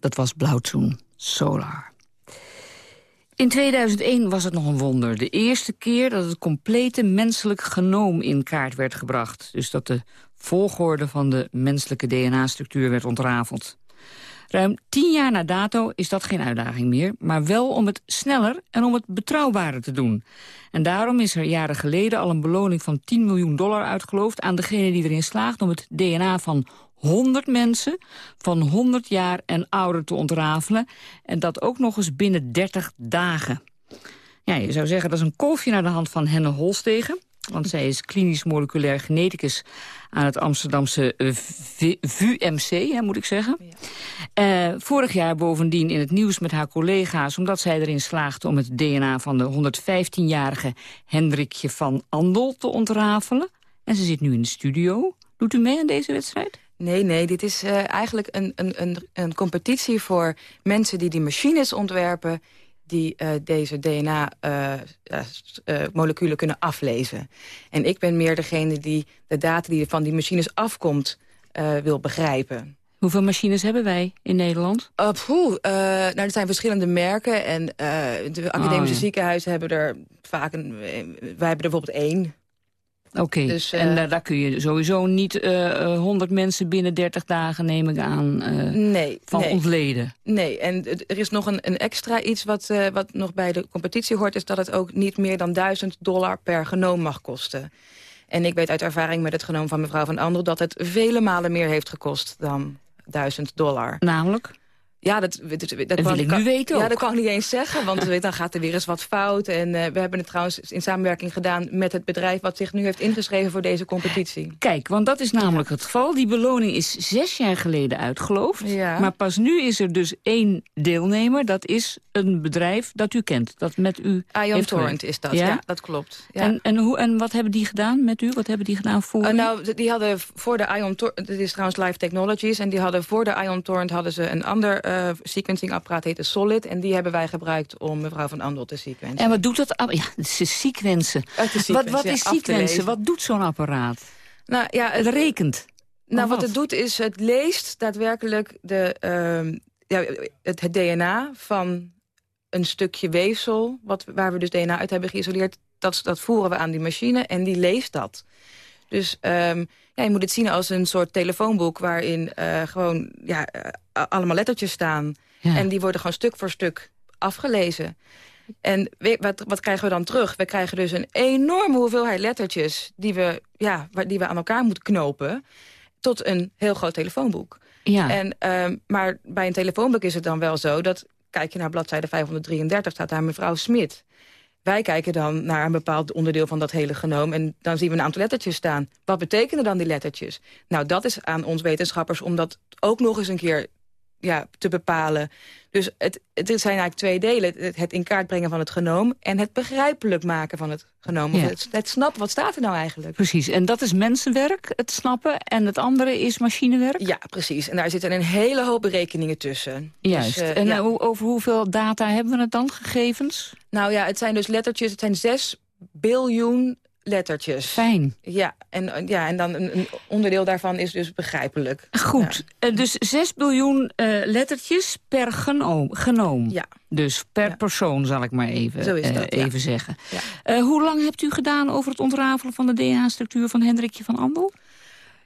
S5: Dat was Blauwtsoen Solar. In 2001 was het nog een wonder. De eerste keer dat het complete menselijk genoom in kaart werd gebracht. Dus dat de volgorde van de menselijke DNA-structuur werd ontrafeld. Ruim tien jaar na dato is dat geen uitdaging meer... maar wel om het sneller en om het betrouwbaarder te doen. En daarom is er jaren geleden al een beloning van 10 miljoen dollar uitgeloofd... aan degene die erin slaagt om het DNA van 100 mensen van 100 jaar en ouder te ontrafelen. En dat ook nog eens binnen 30 dagen. Ja, je zou zeggen dat is een kolfje naar de hand van Henne Holstegen. Want zij is klinisch moleculair geneticus aan het Amsterdamse uh, VUMC, hè, moet ik zeggen. Uh, vorig jaar bovendien in het nieuws met haar collega's... omdat zij erin slaagde om het DNA van de 115-jarige Hendrikje van Andel te ontrafelen. En ze zit nu in de studio. Doet u mee aan deze wedstrijd?
S12: Nee, nee, dit is uh, eigenlijk een, een, een, een competitie voor mensen die die machines ontwerpen die uh, deze DNA-moleculen uh, kunnen aflezen. En ik ben meer degene die de data die van die machines afkomt wil begrijpen.
S5: Hoeveel machines hebben wij in Nederland?
S12: Uh, poeh, uh, nou, er zijn verschillende merken. En uh, de academische oh, ja. ziekenhuizen hebben er vaak een... Wij hebben er bijvoorbeeld één.
S5: Oké, okay. dus, en uh, daar kun je sowieso niet uh, 100 mensen binnen 30 dagen, neem ik aan,
S12: nee,
S5: van
S12: nee.
S5: ontleden.
S12: Nee, en er is nog een, een extra iets wat, wat nog bij de competitie hoort... is dat het ook niet meer dan 1000 dollar per genoom mag kosten. En ik weet uit ervaring met het genoom van mevrouw Van Andel... dat het vele malen meer heeft gekost dan 1000 dollar.
S5: Namelijk?
S12: Ja, dat, dat, dat, dat
S5: wil ik nu weten
S12: Ja, dat kan ik niet eens zeggen, want weet, dan gaat er weer eens wat fout. En uh, we hebben het trouwens in samenwerking gedaan met het bedrijf... wat zich nu heeft ingeschreven voor deze competitie.
S5: Kijk, want dat is namelijk ja. het geval. Die beloning is zes jaar geleden uitgeloofd.
S12: Ja.
S5: Maar pas nu is er dus één deelnemer. Dat is een bedrijf dat u kent, dat met u
S12: Ion Torrent is dat, ja, ja dat klopt. Ja.
S5: En, en, hoe, en wat hebben die gedaan met u? Wat hebben die gedaan voor
S12: uh, Nou, die hadden voor de Ion Torrent... Dit is trouwens Live Technologies. En die hadden voor de Ion Torrent hadden ze een ander... Uh, sequencing-apparaat heet Solid. En die hebben wij gebruikt om mevrouw Van Andel te sequencen.
S5: En wat doet dat? Ja, is sequencen. Wat, wat is sequencen? Wat doet zo'n apparaat?
S12: Nou, ja,
S5: het, het rekent.
S12: Nou, wat? wat het doet is, het leest daadwerkelijk de, uh, ja, het, het DNA van een stukje weefsel... Wat, waar we dus DNA uit hebben geïsoleerd. Dat, dat voeren we aan die machine en die leest dat. Dus um, ja, je moet het zien als een soort telefoonboek... waarin uh, gewoon ja, uh, allemaal lettertjes staan. Ja. En die worden gewoon stuk voor stuk afgelezen. En wat, wat krijgen we dan terug? We krijgen dus een enorme hoeveelheid lettertjes... die we, ja, die we aan elkaar moeten knopen... tot een heel groot telefoonboek.
S5: Ja.
S12: En, um, maar bij een telefoonboek is het dan wel zo... dat kijk je naar bladzijde 533, staat daar mevrouw Smit. Wij kijken dan naar een bepaald onderdeel van dat hele genoom... en dan zien we een aantal lettertjes staan. Wat betekenen dan die lettertjes? Nou, dat is aan ons wetenschappers om dat ook nog eens een keer ja, te bepalen. Dus het, het zijn eigenlijk twee delen. Het, het, in kaart brengen van het genoom... en het begrijpelijk maken van het genoom. Ja. Het, het, snappen, wat staat er nou eigenlijk?
S5: Precies, en dat is mensenwerk, het snappen. En het andere is machinewerk?
S12: Ja, precies. En daar zitten een hele hoop berekeningen tussen.
S5: Juist. Dus, uh, en ja. over hoeveel data hebben we het dan, gegevens?
S12: Nou ja, het zijn dus lettertjes. Het zijn zes biljoen lettertjes.
S5: Fijn.
S12: Ja, en, ja, en dan een, een onderdeel daarvan is dus begrijpelijk.
S5: Goed, ja. uh, dus 6 biljoen uh, lettertjes per genoom. genoom.
S12: Ja.
S5: Dus per ja. persoon, zal ik maar even,
S12: Zo is dat,
S5: uh, even zeggen. hoe lang hebt u gedaan over het ontrafelen van de DNA-structuur van Hendrikje van Andel?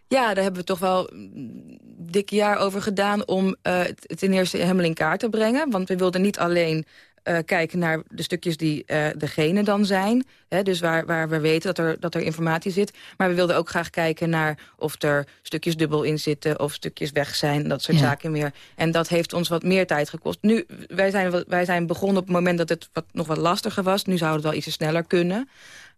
S12: Ja, daar hebben we toch wel een dik jaar over gedaan... om het ten eerste helemaal in kaart te brengen. Want we wilden niet alleen uh, kijken naar de stukjes die uh, de genen dan zijn. Hè, dus waar, waar we weten dat er, dat er informatie zit. Maar we wilden ook graag kijken naar of er stukjes dubbel in zitten... of stukjes weg zijn, dat soort ja. zaken meer. En dat heeft ons wat meer tijd gekost. Nu, wij zijn, wij zijn begonnen op het moment dat het wat, nog wat lastiger was. Nu zou het wel iets sneller kunnen.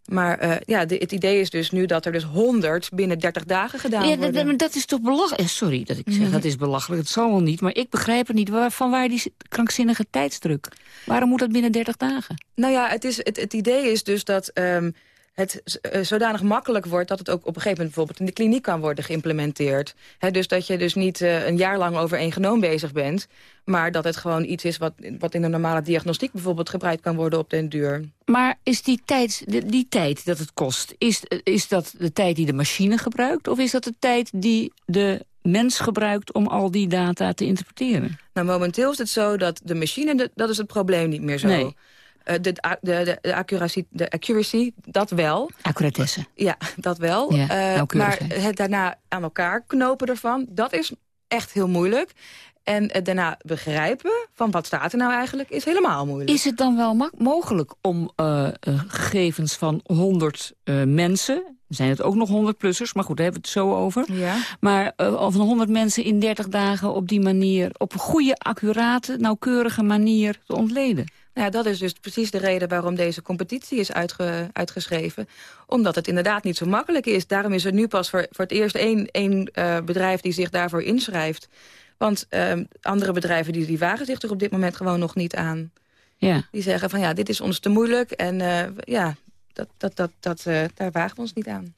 S12: Maar uh, ja, de, het idee is dus nu dat er dus 100 binnen 30 dagen gedaan
S5: ja,
S12: worden.
S5: Dat, dat is toch belachelijk? Sorry dat ik zeg mm. dat is belachelijk. Het zal wel niet, maar ik begrijp het niet. Waar, van waar die krankzinnige tijdsdruk? Waarom moet dat binnen 30 dagen?
S12: Nou ja, het, is, het, het idee is dus dat... Um, het zodanig makkelijk wordt dat het ook op een gegeven moment bijvoorbeeld in de kliniek kan worden geïmplementeerd. He, dus dat je dus niet uh, een jaar lang over één genoom bezig bent, maar dat het gewoon iets is wat, wat in de normale diagnostiek bijvoorbeeld gebruikt kan worden op den duur.
S5: Maar is die tijd, die tijd dat het kost, is, is dat de tijd die de machine gebruikt of is dat de tijd die de mens gebruikt om al die data te interpreteren?
S12: Nou, momenteel is het zo dat de machine, dat is het probleem niet meer zo.
S5: Nee.
S12: Eh, de, de, de, accuracy, de accuracy, dat wel.
S5: Accuratesse.
S12: Ja, dat wel.
S5: Ja,
S12: uh, maar het daarna aan elkaar knopen ervan, dat is echt heel moeilijk. En het daarna begrijpen van wat staat er nou eigenlijk is helemaal moeilijk.
S5: Is het dan wel mogelijk om uh, gegevens van 100 uh, mensen... zijn het ook nog 100-plussers, maar goed, daar hebben we het zo over.
S12: Ja.
S5: Maar uh, van 100 mensen in 30 dagen op die manier... op een goede, accurate, nauwkeurige manier te ontleden?
S12: Nou ja, dat is dus precies de reden waarom deze competitie is uitge, uitgeschreven. Omdat het inderdaad niet zo makkelijk is. Daarom is er nu pas voor, voor het eerst één, één uh, bedrijf die zich daarvoor inschrijft. Want uh, andere bedrijven die, die wagen zich er op dit moment gewoon nog niet aan.
S5: Ja.
S12: Die zeggen van ja, dit is ons te moeilijk. En uh, ja, dat, dat, dat, dat, uh, daar wagen we ons niet aan.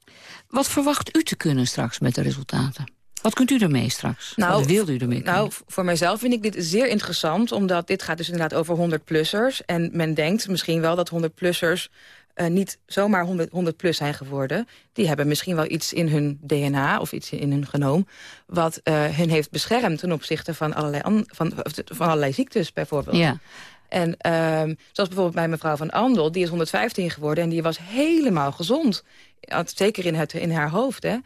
S5: Wat verwacht u te kunnen straks met de resultaten? Wat kunt u ermee straks?
S12: Nou,
S5: Wat wilt u ermee kunnen?
S12: Nou, voor mijzelf vind ik dit zeer interessant. Omdat dit gaat dus inderdaad over 100-plussers. En men denkt misschien wel dat 100-plussers... Uh, niet zomaar 100, 100 plus zijn geworden. Die hebben misschien wel iets in hun DNA of iets in hun genoom... wat uh, hun heeft beschermd ten opzichte van allerlei, an, van, van allerlei ziektes bijvoorbeeld.
S5: Ja.
S12: En um, zoals bijvoorbeeld bij mevrouw van Andel, die is 115 geworden... en die was helemaal gezond. Zeker in, het, in haar hoofd, hè.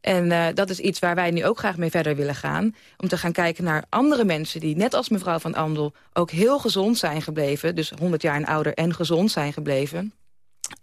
S12: En uh, dat is iets waar wij nu ook graag mee verder willen gaan. Om te gaan kijken naar andere mensen die, net als mevrouw van Andel... ook heel gezond zijn gebleven. Dus 100 jaar en ouder en gezond zijn gebleven.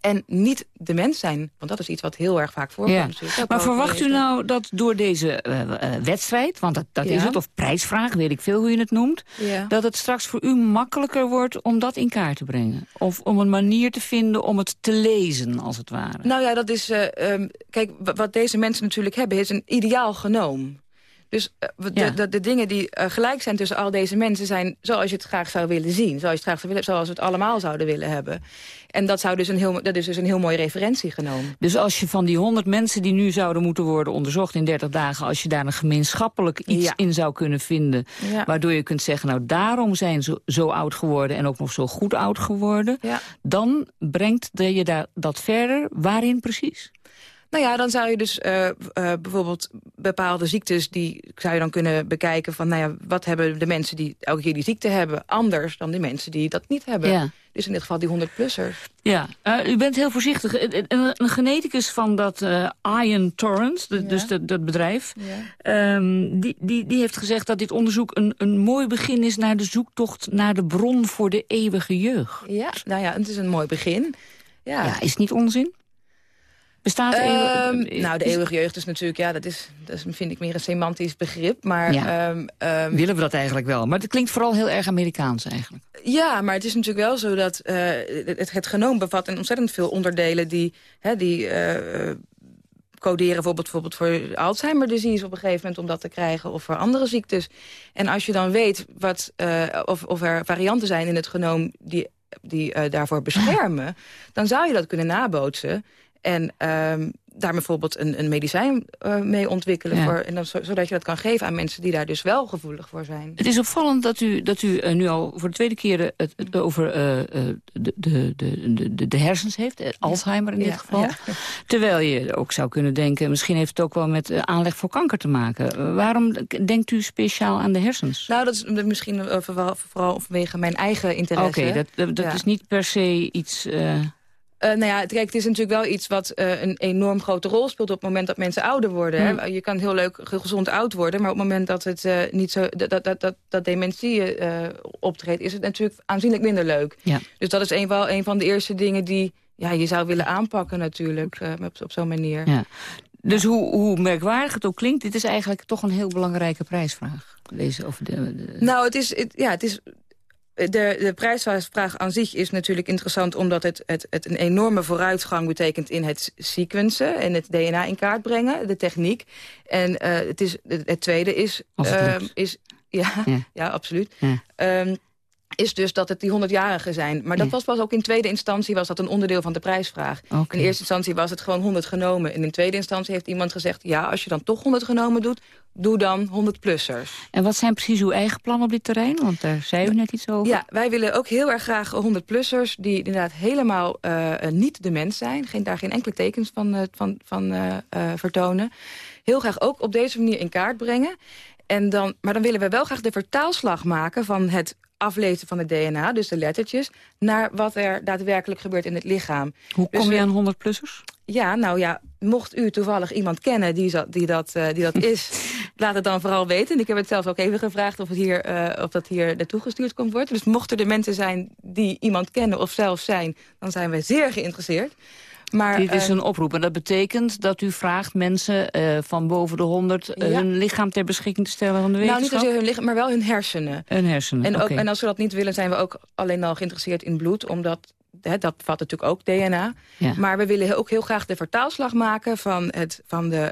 S12: En niet de mens zijn. Want dat is iets wat heel erg vaak voorkomt.
S5: Ja. Maar verwacht u nou dat door deze uh, uh, wedstrijd... want dat, dat
S12: ja.
S5: is het, of prijsvraag, weet ik veel hoe je het noemt...
S12: Ja.
S5: dat het straks voor u makkelijker wordt om dat in kaart te brengen? Of om een manier te vinden om het te lezen, als het ware?
S12: Nou ja, dat is... Uh, um, kijk, wat deze mensen natuurlijk hebben... is een ideaal genoom. Dus uh, de,
S5: Ja.
S12: de, de dingen die uh, gelijk zijn tussen al deze mensen zijn zoals je het graag zou willen zien. Zoals, je het graag zou willen, zoals we het allemaal zouden willen hebben. En dat, zou dus een heel, dat is dus een heel mooi referentiegenoom.
S5: Dus als je van die 100 mensen die nu zouden moeten worden onderzocht in 30 dagen... als je daar een gemeenschappelijk iets
S12: Ja.
S5: in zou kunnen vinden...
S12: Ja.
S5: waardoor je kunt zeggen, nou daarom zijn ze zo oud geworden... en ook nog zo goed oud geworden... Dan brengt de- je daar, dat verder. Waarin precies?
S12: Nou ja, dan zou je dus uh, uh, bijvoorbeeld bepaalde ziektes... die zou je dan kunnen bekijken van... nou ja, wat hebben de mensen die elke keer die ziekte hebben... anders dan die mensen die dat niet hebben.
S5: Ja.
S12: Dus in dit geval die 100-plussers.
S5: Ja, uh, u bent heel voorzichtig. Een, een, geneticus van dat Iron Torrent, de,
S12: Ja.
S5: dus dat, dat bedrijf...
S12: Ja.
S5: Um, die, die, die heeft gezegd dat dit onderzoek een, een mooi begin is... naar de zoektocht naar de bron voor de eeuwige jeugd.
S12: Ja, nou ja, het is een mooi begin. Ja,
S5: Ja, is niet onzin? Bestaat
S12: Ehm,
S5: eeuwige-
S12: nou, de eeuwige jeugd is natuurlijk, ja, dat is, dat is vind ik meer een semantisch begrip. Maar
S5: Ja.
S12: ehm, ehm,
S5: Willen we dat eigenlijk wel? Maar het klinkt vooral heel erg Amerikaans eigenlijk.
S12: Ja, maar het is natuurlijk wel zo dat eh, het, het genoom bevat een ontzettend veel onderdelen die, hè, die eh, coderen bijvoorbeeld, bijvoorbeeld voor Alzheimer disease op een gegeven moment om dat te krijgen of voor andere ziektes. En als je dan weet wat, eh, of, of er varianten zijn in het genoom die, die daarvoor beschermen, dan zou je dat kunnen nabootsen. En ehm, daar bijvoorbeeld een, een medicijn eh, mee ontwikkelen.
S5: Ja.
S12: Voor, en dan, zo- zodat je dat kan geven aan mensen die daar dus wel gevoelig voor zijn.
S5: Het is opvallend dat u, dat u eh, nu al voor de tweede keer eh, het, het over de, de, de, de, hersens heeft. Alzheimer in dit
S12: Ja,
S5: geval.
S12: ja.
S5: Terwijl je ook zou kunnen denken... misschien heeft het ook wel met aanleg voor kanker te maken. Waarom denkt u speciaal aan de hersens?
S12: Nou, dat is misschien vooral, vooral vanwege mijn eigen interesse.
S5: Oké, dat, dat, dat is niet per se iets... eh,
S12: nou ja, het- kijk, het is natuurlijk wel iets wat eh, een enorm grote rol speelt... op het moment dat mensen ouder worden. Hè?
S5: Hmm.
S12: Je kan heel leuk ge- gezond oud worden... maar op het moment dat, het, eh, niet zo, dat, dat, dat, dat, dementie optreedt... is het natuurlijk aanzienlijk minder leuk.
S5: Ja.
S12: Dus dat is een, wel een van de eerste dingen die ja, je zou willen aanpakken natuurlijk... op, op zo'n manier.
S5: ja. Dus hoe, hoe merkwaardig het ook klinkt... dit is eigenlijk toch een heel belangrijke prijsvraag. Deze over de, de-
S12: Nou, het is, het- ja, het is de, de prijsvraag aan zich is natuurlijk interessant... omdat het, het, het een enorme vooruitgang betekent in het sequencen... en het DNA in kaart brengen, de techniek. En eh, het, is, het, het tweede is...
S5: Als het
S12: ehm, is ja,
S5: Ja.
S12: ja. absoluut.
S5: Ja.
S12: Ehm, is dus dat het die 100-jarigen zijn. Maar dat
S5: Ja.
S12: was pas ook in tweede instantie was dat een onderdeel van de prijsvraag. In eerste instantie was het gewoon 100 genomen. En in tweede instantie heeft iemand gezegd... ja, als je dan toch 100 genomen doet, doe dan 100-plussers.
S5: En wat zijn precies uw eigen plannen op dit terrein? Want daar zei u net iets over.
S12: Ja, wij willen ook heel erg graag 100-plussers... die inderdaad helemaal eh, eh, niet de mens zijn. Geen, daar geen enkele tekens van, eh, van, van eh, eh, vertonen. Heel graag ook op deze manier in kaart brengen. En dan, maar dan willen we wel graag de vertaalslag maken van het aflezen van het DNA, dus de lettertjes... naar wat er daadwerkelijk gebeurt in het lichaam.
S5: Hoe
S12: Dus
S5: kom je aan 100-plussers?
S12: Ja, nou ja, mocht u toevallig iemand kennen die, zo- die, dat, eh, die dat is... laat het dan vooral weten. En ik heb het zelf ook even gevraagd of, het hier, eh, of dat hier naartoe gestuurd kon worden. Dus mochten er mensen zijn die iemand kennen of zelf zijn... dan zijn we zeer geïnteresseerd. Maar,
S5: Dit is
S12: eh,
S5: een oproep en dat betekent dat u vraagt mensen eh, van boven de 100... eh,
S12: Ja.
S5: hun lichaam ter beschikking te stellen van de
S12: Nou, niet
S5: wetenschap?
S12: zozeer hun lichaam, maar wel hun hersenen.
S5: Hun hersenen,
S12: En, ook, en als we dat niet willen, zijn we ook alleen al geïnteresseerd in bloed. Omdat, hè, dat bevat natuurlijk ook DNA.
S5: Ja.
S12: Maar we willen ook heel graag de vertaalslag maken van het, van de,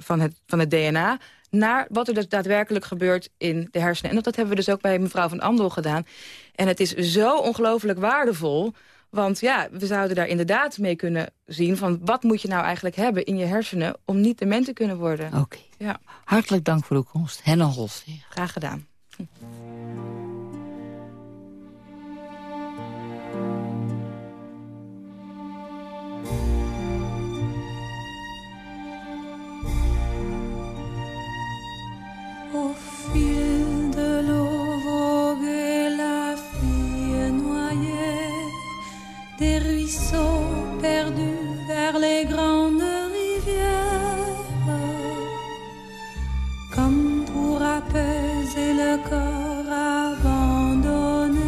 S12: van het, van het DNA... naar wat er dus daadwerkelijk gebeurt in de hersenen. En dat, dat hebben we dus ook bij mevrouw van Andel gedaan. En het is zo ongelooflijk waardevol... Want ja, we zouden daar inderdaad mee kunnen zien... van wat moet je nou eigenlijk hebben in je hersenen... om niet dement te kunnen worden.
S5: Oké.
S12: Ja,
S5: Hartelijk dank voor uw komst. Henne Holst.
S12: graag gedaan.
S21: Des ruisseaux perdus vers les grandes rivières. Comme pour apaiser le corps abandonné,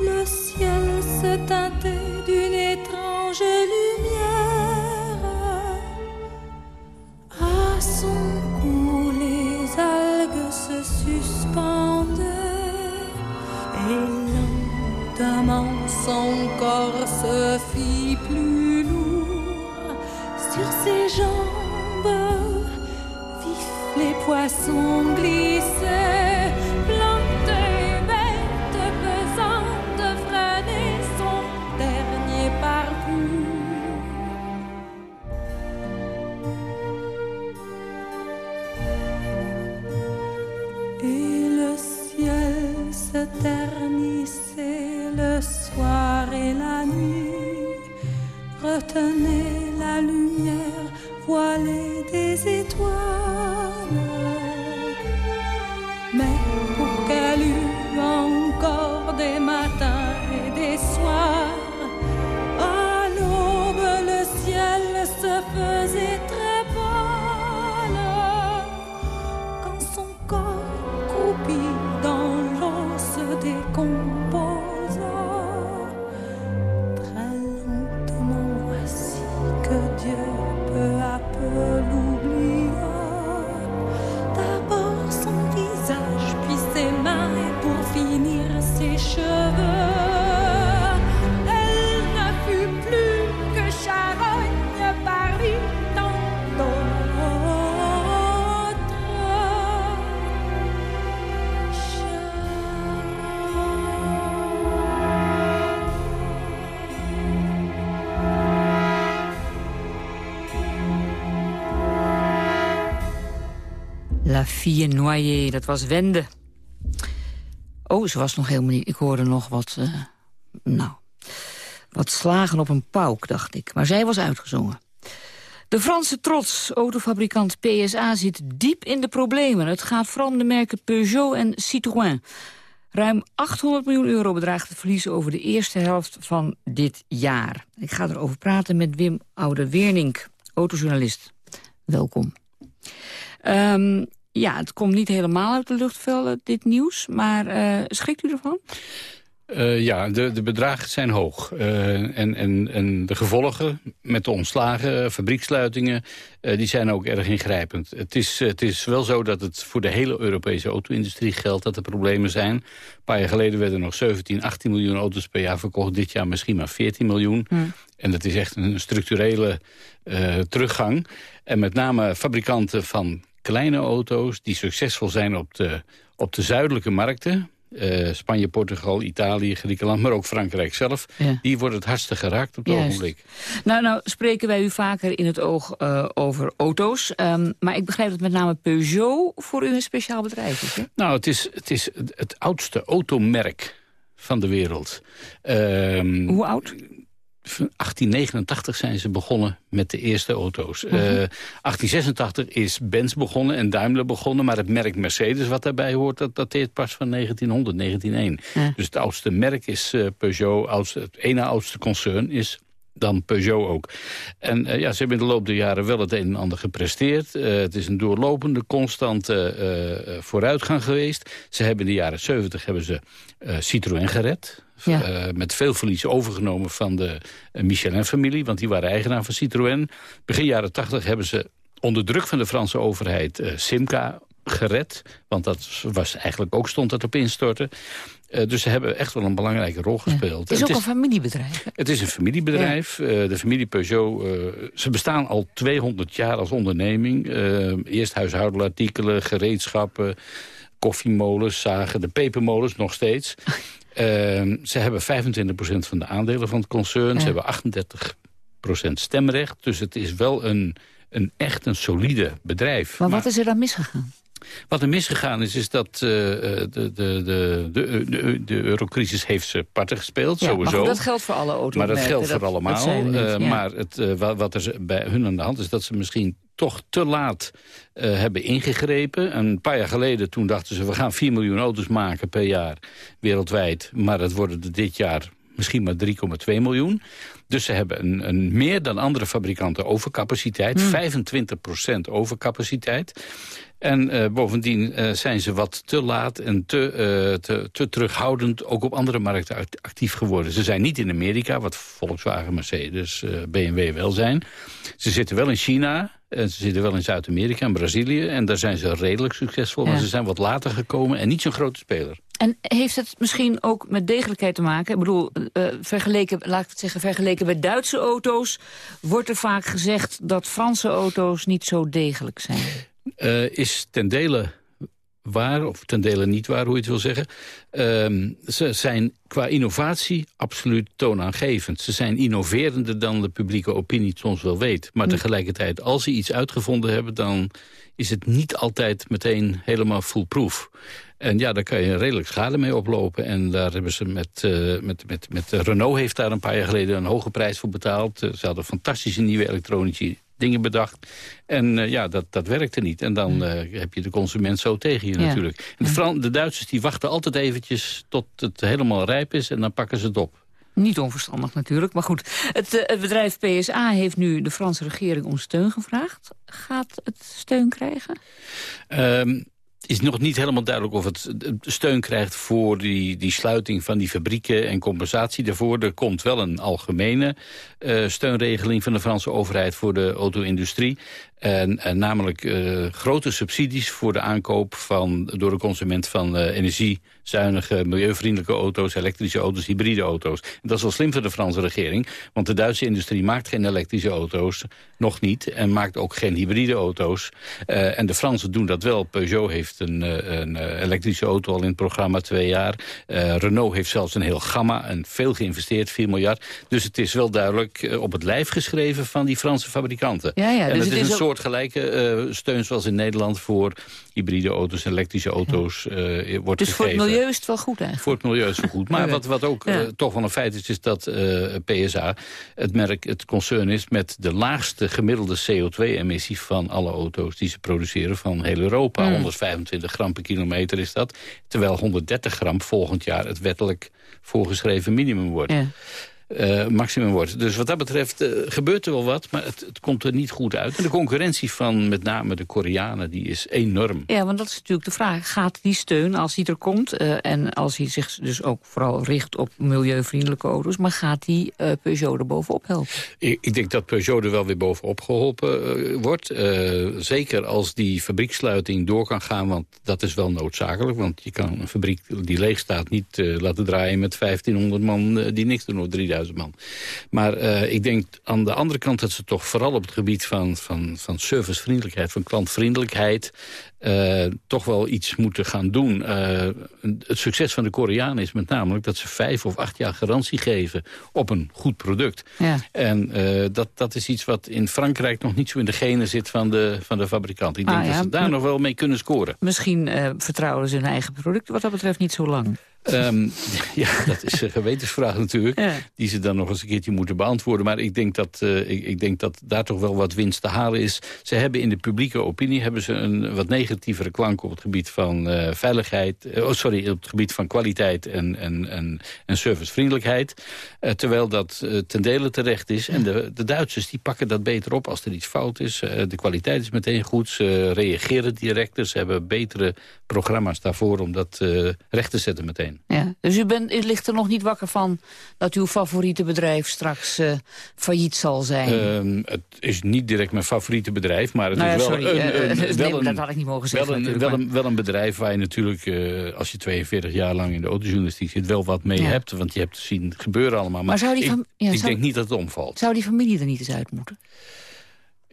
S21: le ciel se teintait d'une étrange lumière. À son cou, les algues se suspendaient et lentement son corps se fit plus lourd sur ses jambes. Vifs les poissons glissaient, plantes bêtes pesantes freinaient son dernier parcours. Et le ciel se ternissait Retenez la lumière voilée des étoiles.
S5: La fille noyée, dat was Wende. Oh, ze was nog helemaal niet... Ik hoorde nog wat... eh, nou, wat slagen op een pauk, dacht ik. Maar zij was uitgezongen. De Franse trots, autofabrikant PSA, zit diep in de problemen. Het gaat vooral om de merken Peugeot en Citroën. Ruim 800 miljoen euro bedraagt het verlies over de eerste helft van dit jaar. Ik ga erover praten met Wim Oude-Wernink, autojournalist. Welkom. Ehm, ja, het komt niet helemaal uit de luchtvelden, dit nieuws. Maar eh, schrikt u ervan?
S22: Eh, ja, de, de bedragen zijn hoog. Eh, en, en, en de gevolgen met de ontslagen, fabrieksluitingen... die zijn ook erg ingrijpend. Het is, het is wel zo dat het voor de hele Europese auto-industrie geldt... dat er problemen zijn. Een paar jaar geleden werden er nog 17, 18 miljoen auto's per jaar verkocht. Dit jaar misschien maar 14 miljoen. En dat is echt een structurele teruggang. En met name fabrikanten van kleine auto's... die succesvol zijn op de, op de zuidelijke markten... eh, Spanje, Portugal, Italië, Griekenland, maar ook Frankrijk zelf...
S5: Ja.
S22: die wordt het hardste geraakt op het
S5: Juist.
S22: ogenblik.
S5: Nou, nou spreken wij u vaker in het oog eh, over auto's. Ehm, maar ik begrijp dat met name Peugeot voor u een speciaal bedrijf is. Hè?
S22: Nou, het is het, is het, het oudste automerk van de wereld. Ehm,
S5: Hoe oud?
S22: 1889 zijn ze begonnen met de eerste auto's.
S5: Mhm.
S22: Eh, 1886 is Benz begonnen en Daimler begonnen... maar het merk Mercedes wat daarbij hoort, dat dateert pas van 1900, 1901. Dus het oudste merk is eh, Peugeot, oudste, het ene oudste concern is dan Peugeot ook. En eh, ja, ze hebben in de loop der jaren wel het een en ander gepresteerd. Het is een doorlopende, constante vooruitgang geweest. Ze hebben in de jaren 70 hebben ze Citroën gered.
S5: Ja.
S22: Eh, met veel verlies overgenomen van de Michelin-familie... want die waren eigenaar van Citroën. Begin jaren 80 hebben ze onder druk van de Franse overheid... eh, Simca gered, want dat was eigenlijk ook stond dat op instorten. Eh, dus ze hebben echt wel een belangrijke rol gespeeld.
S5: Het is ook een familiebedrijf. hè?
S22: het is een familiebedrijf. De familie Peugeot, ze bestaan al 200 jaar als onderneming. Eerst huishoudelartikelen, gereedschappen, koffiemolens, zagen, de pepermolens nog steeds. Eh, ze hebben 25% van de aandelen van het concern. Ze hebben 38% stemrecht. Dus het is wel een, een echt een solide bedrijf.
S5: Maar wat is er dan misgegaan?
S22: Wat er misgegaan is, is dat eh, de, de, de, de, de, de eurocrisis heeft ze parten gespeeld,
S5: Ja, maar
S22: sowieso.
S5: goed, dat geldt voor alle automerken.
S22: Maar dat geldt voor
S5: dat-
S22: allemaal.
S5: dat
S22: eh,
S5: ja.
S22: Maar het, eh, wa- wat er bij hun aan de hand is, dat ze misschien toch te laat eh, hebben ingegrepen. Een paar jaar geleden, toen dachten ze... we gaan 4 miljoen auto's maken per jaar wereldwijd. Maar dat worden er dit jaar misschien maar 3,2 miljoen. Dus ze hebben een, een meer dan andere fabrikanten overcapaciteit. 25% overcapaciteit. En eh, bovendien eh, zijn ze wat te laat en te, te, te terughoudend... ook op andere markten act- actief geworden. Ze zijn niet in Amerika, wat Volkswagen, Mercedes, BMW wel zijn. Ze zitten wel in China... En ze zitten wel in Zuid-Amerika en Brazilië. En daar zijn ze redelijk succesvol. Maar
S5: Ja.
S22: ze zijn wat later gekomen en niet zo'n grote speler.
S5: En heeft het misschien ook met degelijkheid te maken? Ik bedoel, eh, vergeleken, laat ik het zeggen, vergeleken met Duitse auto's... wordt er vaak gezegd dat Franse auto's niet zo degelijk zijn.
S22: Eh, is ten dele waar, of ten dele niet waar, hoe je het wil zeggen. Ehm, ze zijn qua innovatie absoluut toonaangevend. Ze zijn innoverender dan de publieke opinie soms wel weet. Maar tegelijkertijd, als ze iets uitgevonden hebben... dan is het niet altijd meteen helemaal foolproof. En ja, daar kan je redelijk schade mee oplopen. En daar hebben ze met, eh, met, met, met Renault heeft daar een paar jaar geleden een hoge prijs voor betaald. Eh, ze hadden fantastische nieuwe elektronische dingen bedacht. En eh, ja, dat, dat werkte niet. En dan eh, heb je de consument zo tegen je
S5: Ja.
S22: natuurlijk. En de, Fran- de Duitsers die wachten altijd eventjes tot het helemaal rijp is... en dan pakken ze het op.
S5: Niet onverstandig natuurlijk, maar goed. Het, eh, het bedrijf PSA heeft nu de Franse regering om steun gevraagd. Gaat het steun krijgen?
S22: Ehm is nog niet helemaal duidelijk of het steun krijgt voor die, die sluiting van die fabrieken en compensatie daarvoor. Er komt wel een algemene eh, steunregeling van de Franse overheid voor de auto-industrie. En, en namelijk eh, grote subsidies voor de aankoop van, door de consument van eh, energiezuinige, milieuvriendelijke auto's, elektrische auto's, hybride auto's. En dat is wel slim voor de Franse regering, want de Duitse industrie maakt geen elektrische auto's, nog niet, en maakt ook geen hybride auto's. Eh, en de Fransen doen dat wel. Peugeot heeft een, een elektrische auto al in het programma twee jaar. Renault heeft zelfs een heel gamma en veel geïnvesteerd, 4 miljard. Dus het is wel duidelijk op het lijf geschreven van die Franse fabrikanten.
S5: Ja, ja,
S22: en
S5: dus
S22: het is
S5: is
S22: een
S5: ook-
S22: soortgelijke eh, steun zoals in Nederland voor hybride auto's en elektrische auto's eh, wordt
S5: Dus voor het
S22: gegeven.
S5: milieu is het wel goed eigenlijk.
S22: Voor het milieu is het goed. Maar wat, wat ook eh, toch wel een feit is, is dat PSA het merk, het concern is met de laagste gemiddelde CO2-emissie van alle auto's die ze produceren van heel Europa.
S5: Mm.
S22: 125 gram per kilometer is dat. Terwijl 130 gram volgend jaar het wettelijk voorgeschreven minimum wordt.
S5: Ja.
S22: Eh, maximum wordt. Dus wat dat betreft eh, gebeurt er wel wat, maar het, het komt er niet goed uit. En de concurrentie van met name de Koreanen die is enorm.
S5: Ja, want dat is natuurlijk de vraag. Gaat die steun, als die er komt... eh, en als hij zich dus ook vooral richt op milieuvriendelijke auto's... maar gaat die Peugeot er bovenop helpen?
S22: Ik, ik denk dat Peugeot er wel weer bovenop geholpen eh, wordt. Zeker als die fabrieksluiting door kan gaan, want dat is wel noodzakelijk. Want je kan een fabriek die leeg staat niet laten draaien met 1500 man die niks doen, of 3000 man. Maar eh, ik denk aan de andere kant dat ze toch vooral op het gebied van, van, van servicevriendelijkheid, van klantvriendelijkheid, eh, toch wel iets moeten gaan doen. Eh, het succes van de Koreanen is met name dat ze vijf of acht jaar garantie geven op een goed product.
S5: Ja.
S22: En dat, dat is iets wat in Frankrijk nog niet zo in de genen zit van de, van de fabrikant. Ik denk
S5: Ah, ja.
S22: dat ze daar nog wel mee kunnen scoren.
S5: Misschien vertrouwen ze hun eigen producten wat dat betreft niet zo lang.
S22: Ehm, ja, dat is een gewetensvraag natuurlijk. Die ze dan nog eens een keertje moeten beantwoorden. Maar ik denk, dat, uh, ik, ik, denk dat daar toch wel wat winst te halen is. Ze hebben in de publieke opinie hebben ze een wat negatievere klank... op het gebied van uh, veiligheid... Uh, oh, sorry, op het gebied van kwaliteit en, en, en, en servicevriendelijkheid. terwijl dat ten dele terecht is. En de, de Duitsers die pakken dat beter op als er iets fout is. de kwaliteit is meteen goed. Ze reageren direct. Ze hebben betere programma's daarvoor om dat recht te zetten meteen.
S5: Ja. Dus u, bent, u ligt er nog niet wakker van dat uw favoriete bedrijf straks uh, failliet zal zijn?
S22: Uh, het is niet direct mijn favoriete bedrijf, maar het
S5: nou ja,
S22: is wel
S5: sorry,
S22: een,
S5: uh,
S22: een,
S5: nee,
S22: wel een,
S5: dat had ik niet mogen zeggen.
S22: Wel een, wel een, wel een bedrijf waar je natuurlijk, uh, als je 42 jaar lang in de autojournalistiek zit, wel wat mee ja. hebt. Want je hebt zien gebeuren allemaal. Maar,
S5: maar zou die
S22: ik,
S5: ja,
S22: ik
S5: zou,
S22: denk niet dat het omvalt.
S5: Zou die familie er niet eens uit moeten?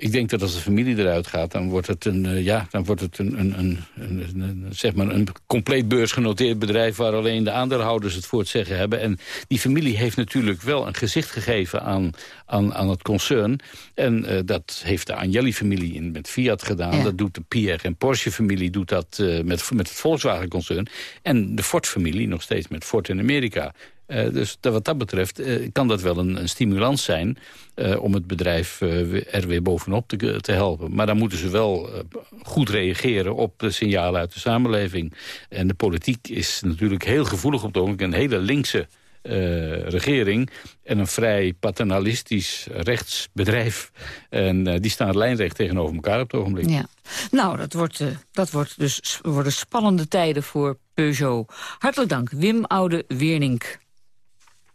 S22: Ik denk dat als de familie eruit gaat, dan wordt het een, uh, ja, dan wordt het een, een, een, een, een, zeg maar een compleet beursgenoteerd bedrijf... waar alleen de aandeelhouders het voor het zeggen hebben. En die familie heeft natuurlijk wel een gezicht gegeven aan, aan, aan het concern. En uh, dat heeft de Agnelli-familie met Fiat gedaan. Ja. Dat doet de Pierre en Porsche-familie doet dat uh, met, met het Volkswagen-concern. En de Ford-familie nog steeds met Ford in Amerika. Uh, dus wat dat betreft uh, kan dat wel een, een stimulans zijn... Uh, om het bedrijf er weer bovenop te, te, helpen. Maar dan moeten ze wel goed reageren op de signalen uit de samenleving. En de politiek is natuurlijk heel gevoelig op het ogenblik. Een hele linkse regering en een vrij paternalistisch rechtsbedrijf. En die staan lijnrecht tegenover elkaar op het ogenblik.
S5: Ja. Nou, dat, wordt, dat wordt dus, worden spannende tijden voor Peugeot. Hartelijk dank, Wim Oude-Wernink.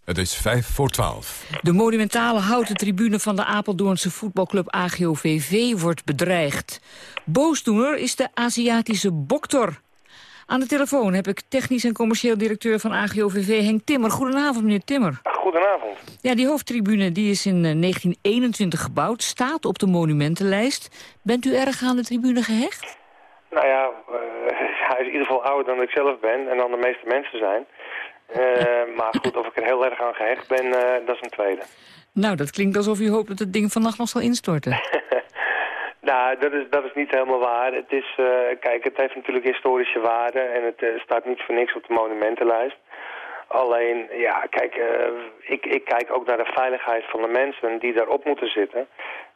S3: Het is vijf voor twaalf.
S5: De monumentale houten tribune van de Apeldoornse voetbalclub AGOVV wordt bedreigd. Boosdoener is de Aziatische Boktor. Aan de telefoon heb ik technisch en commercieel directeur van AGOVV Henk Timmer. Goedenavond, meneer Timmer.
S16: Goedenavond.
S5: Ja, die hoofdtribune die is in 1921 gebouwd, staat op de monumentenlijst. Bent u erg aan de tribune gehecht?
S16: Nou ja, uh, hij is in ieder geval ouder dan ik zelf ben en dan de meeste mensen zijn. Uh, maar goed, of ik er heel erg aan gehecht ben, uh, dat is een tweede.
S5: Nou, dat klinkt alsof u hoopt dat het ding vannacht nog zal instorten.
S16: nou, dat is, dat is niet helemaal waar. Het is, uh, kijk, het heeft natuurlijk historische waarde en het staat niet voor niks op de monumentenlijst. Alleen, ja, kijk, ik, ik kijk ook naar de veiligheid van de mensen die daarop moeten zitten.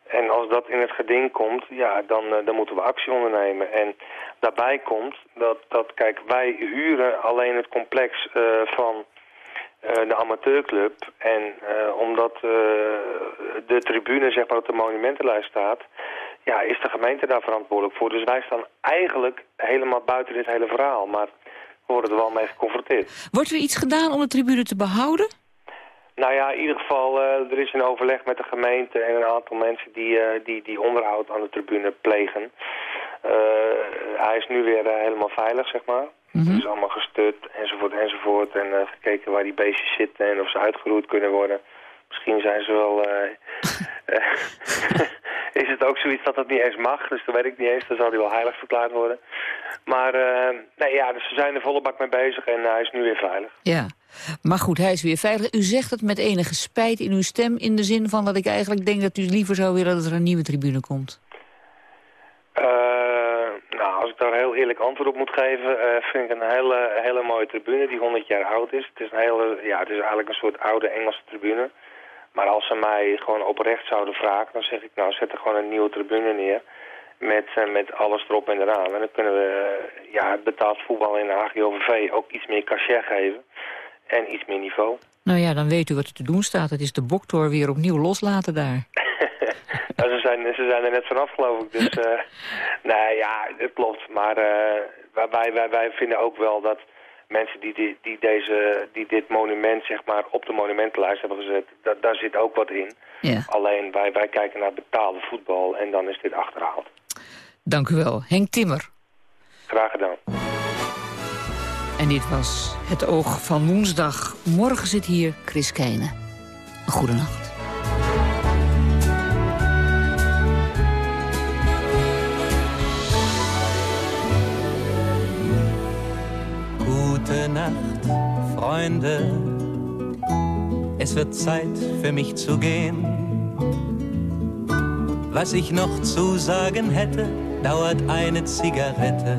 S16: En als dat in het geding komt, ja, dan, uh, dan moeten we actie ondernemen. En daarbij komt dat, dat kijk, wij huren alleen het complex uh, van uh, de amateurclub. En omdat de tribune zeg maar, op de monumentenlijst staat, ja, is de gemeente daar verantwoordelijk voor. Dus wij staan eigenlijk helemaal buiten dit hele verhaal. Maar we worden er wel mee geconfronteerd.
S5: Wordt er iets gedaan om de tribune te behouden?
S16: Nou ja, in ieder geval, uh, er is een overleg met de gemeente en een aantal mensen die, uh, die, die onderhoud aan de tribune plegen. Uh, hij is nu weer helemaal veilig, zeg maar. Mm -hmm. Het is allemaal gestut, enzovoort, enzovoort. En gekeken waar die beestjes zitten en of ze uitgeroeid kunnen worden. Misschien zijn ze wel... is het ook zoiets dat dat niet eens mag, dus dat weet ik niet eens. Dan zal hij wel heilig verklaard worden. Maar nee, ja, dus ze zijn er volle bak mee bezig en hij is nu weer veilig.
S5: Ja. Maar goed, hij is weer veilig. U zegt het met enige spijt in uw stem... in de zin van dat ik eigenlijk denk dat u liever zou willen... dat er een nieuwe tribune komt.
S16: Uh, nou, als ik daar heel eerlijk antwoord op moet geven... Uh, vind ik een hele, hele mooie tribune die 100 jaar oud is. Het is, een hele, ja, het is eigenlijk een soort oude Engelse tribune. Maar als ze mij gewoon oprecht zouden vragen... dan zeg ik, nou, zet er gewoon een nieuwe tribune neer... Met, uh, met alles erop en eraan. En dan kunnen we ja, het betaald voetbal in de AGOVV ook iets meer cachet geven en iets meer niveau.
S5: Nou ja, dan weet u wat er te doen staat. Het is de boktor weer opnieuw loslaten daar.
S16: nou, ze, zijn, ze zijn er net vanaf, geloof ik. Dus, uh, nou ja, het klopt. Maar uh, wij, wij, wij vinden ook wel dat mensen die, die, die, deze, die dit monument zeg maar, op de monumentenlijst hebben gezet, da, daar zit ook wat in.
S5: Ja.
S16: Alleen wij, wij kijken naar betaalde voetbal en dan is dit achterhaald.
S5: Dank u wel. Henk Timmer.
S16: Graag gedaan.
S5: En dit was Het Oog van Woensdag. Morgen zit hier Chris Keijne. Goedenacht.
S4: Gute Nacht, Freunde. Es wird Zeit für mich zu gehen. Was ich noch zu sagen hätte, dauert eine Zigarette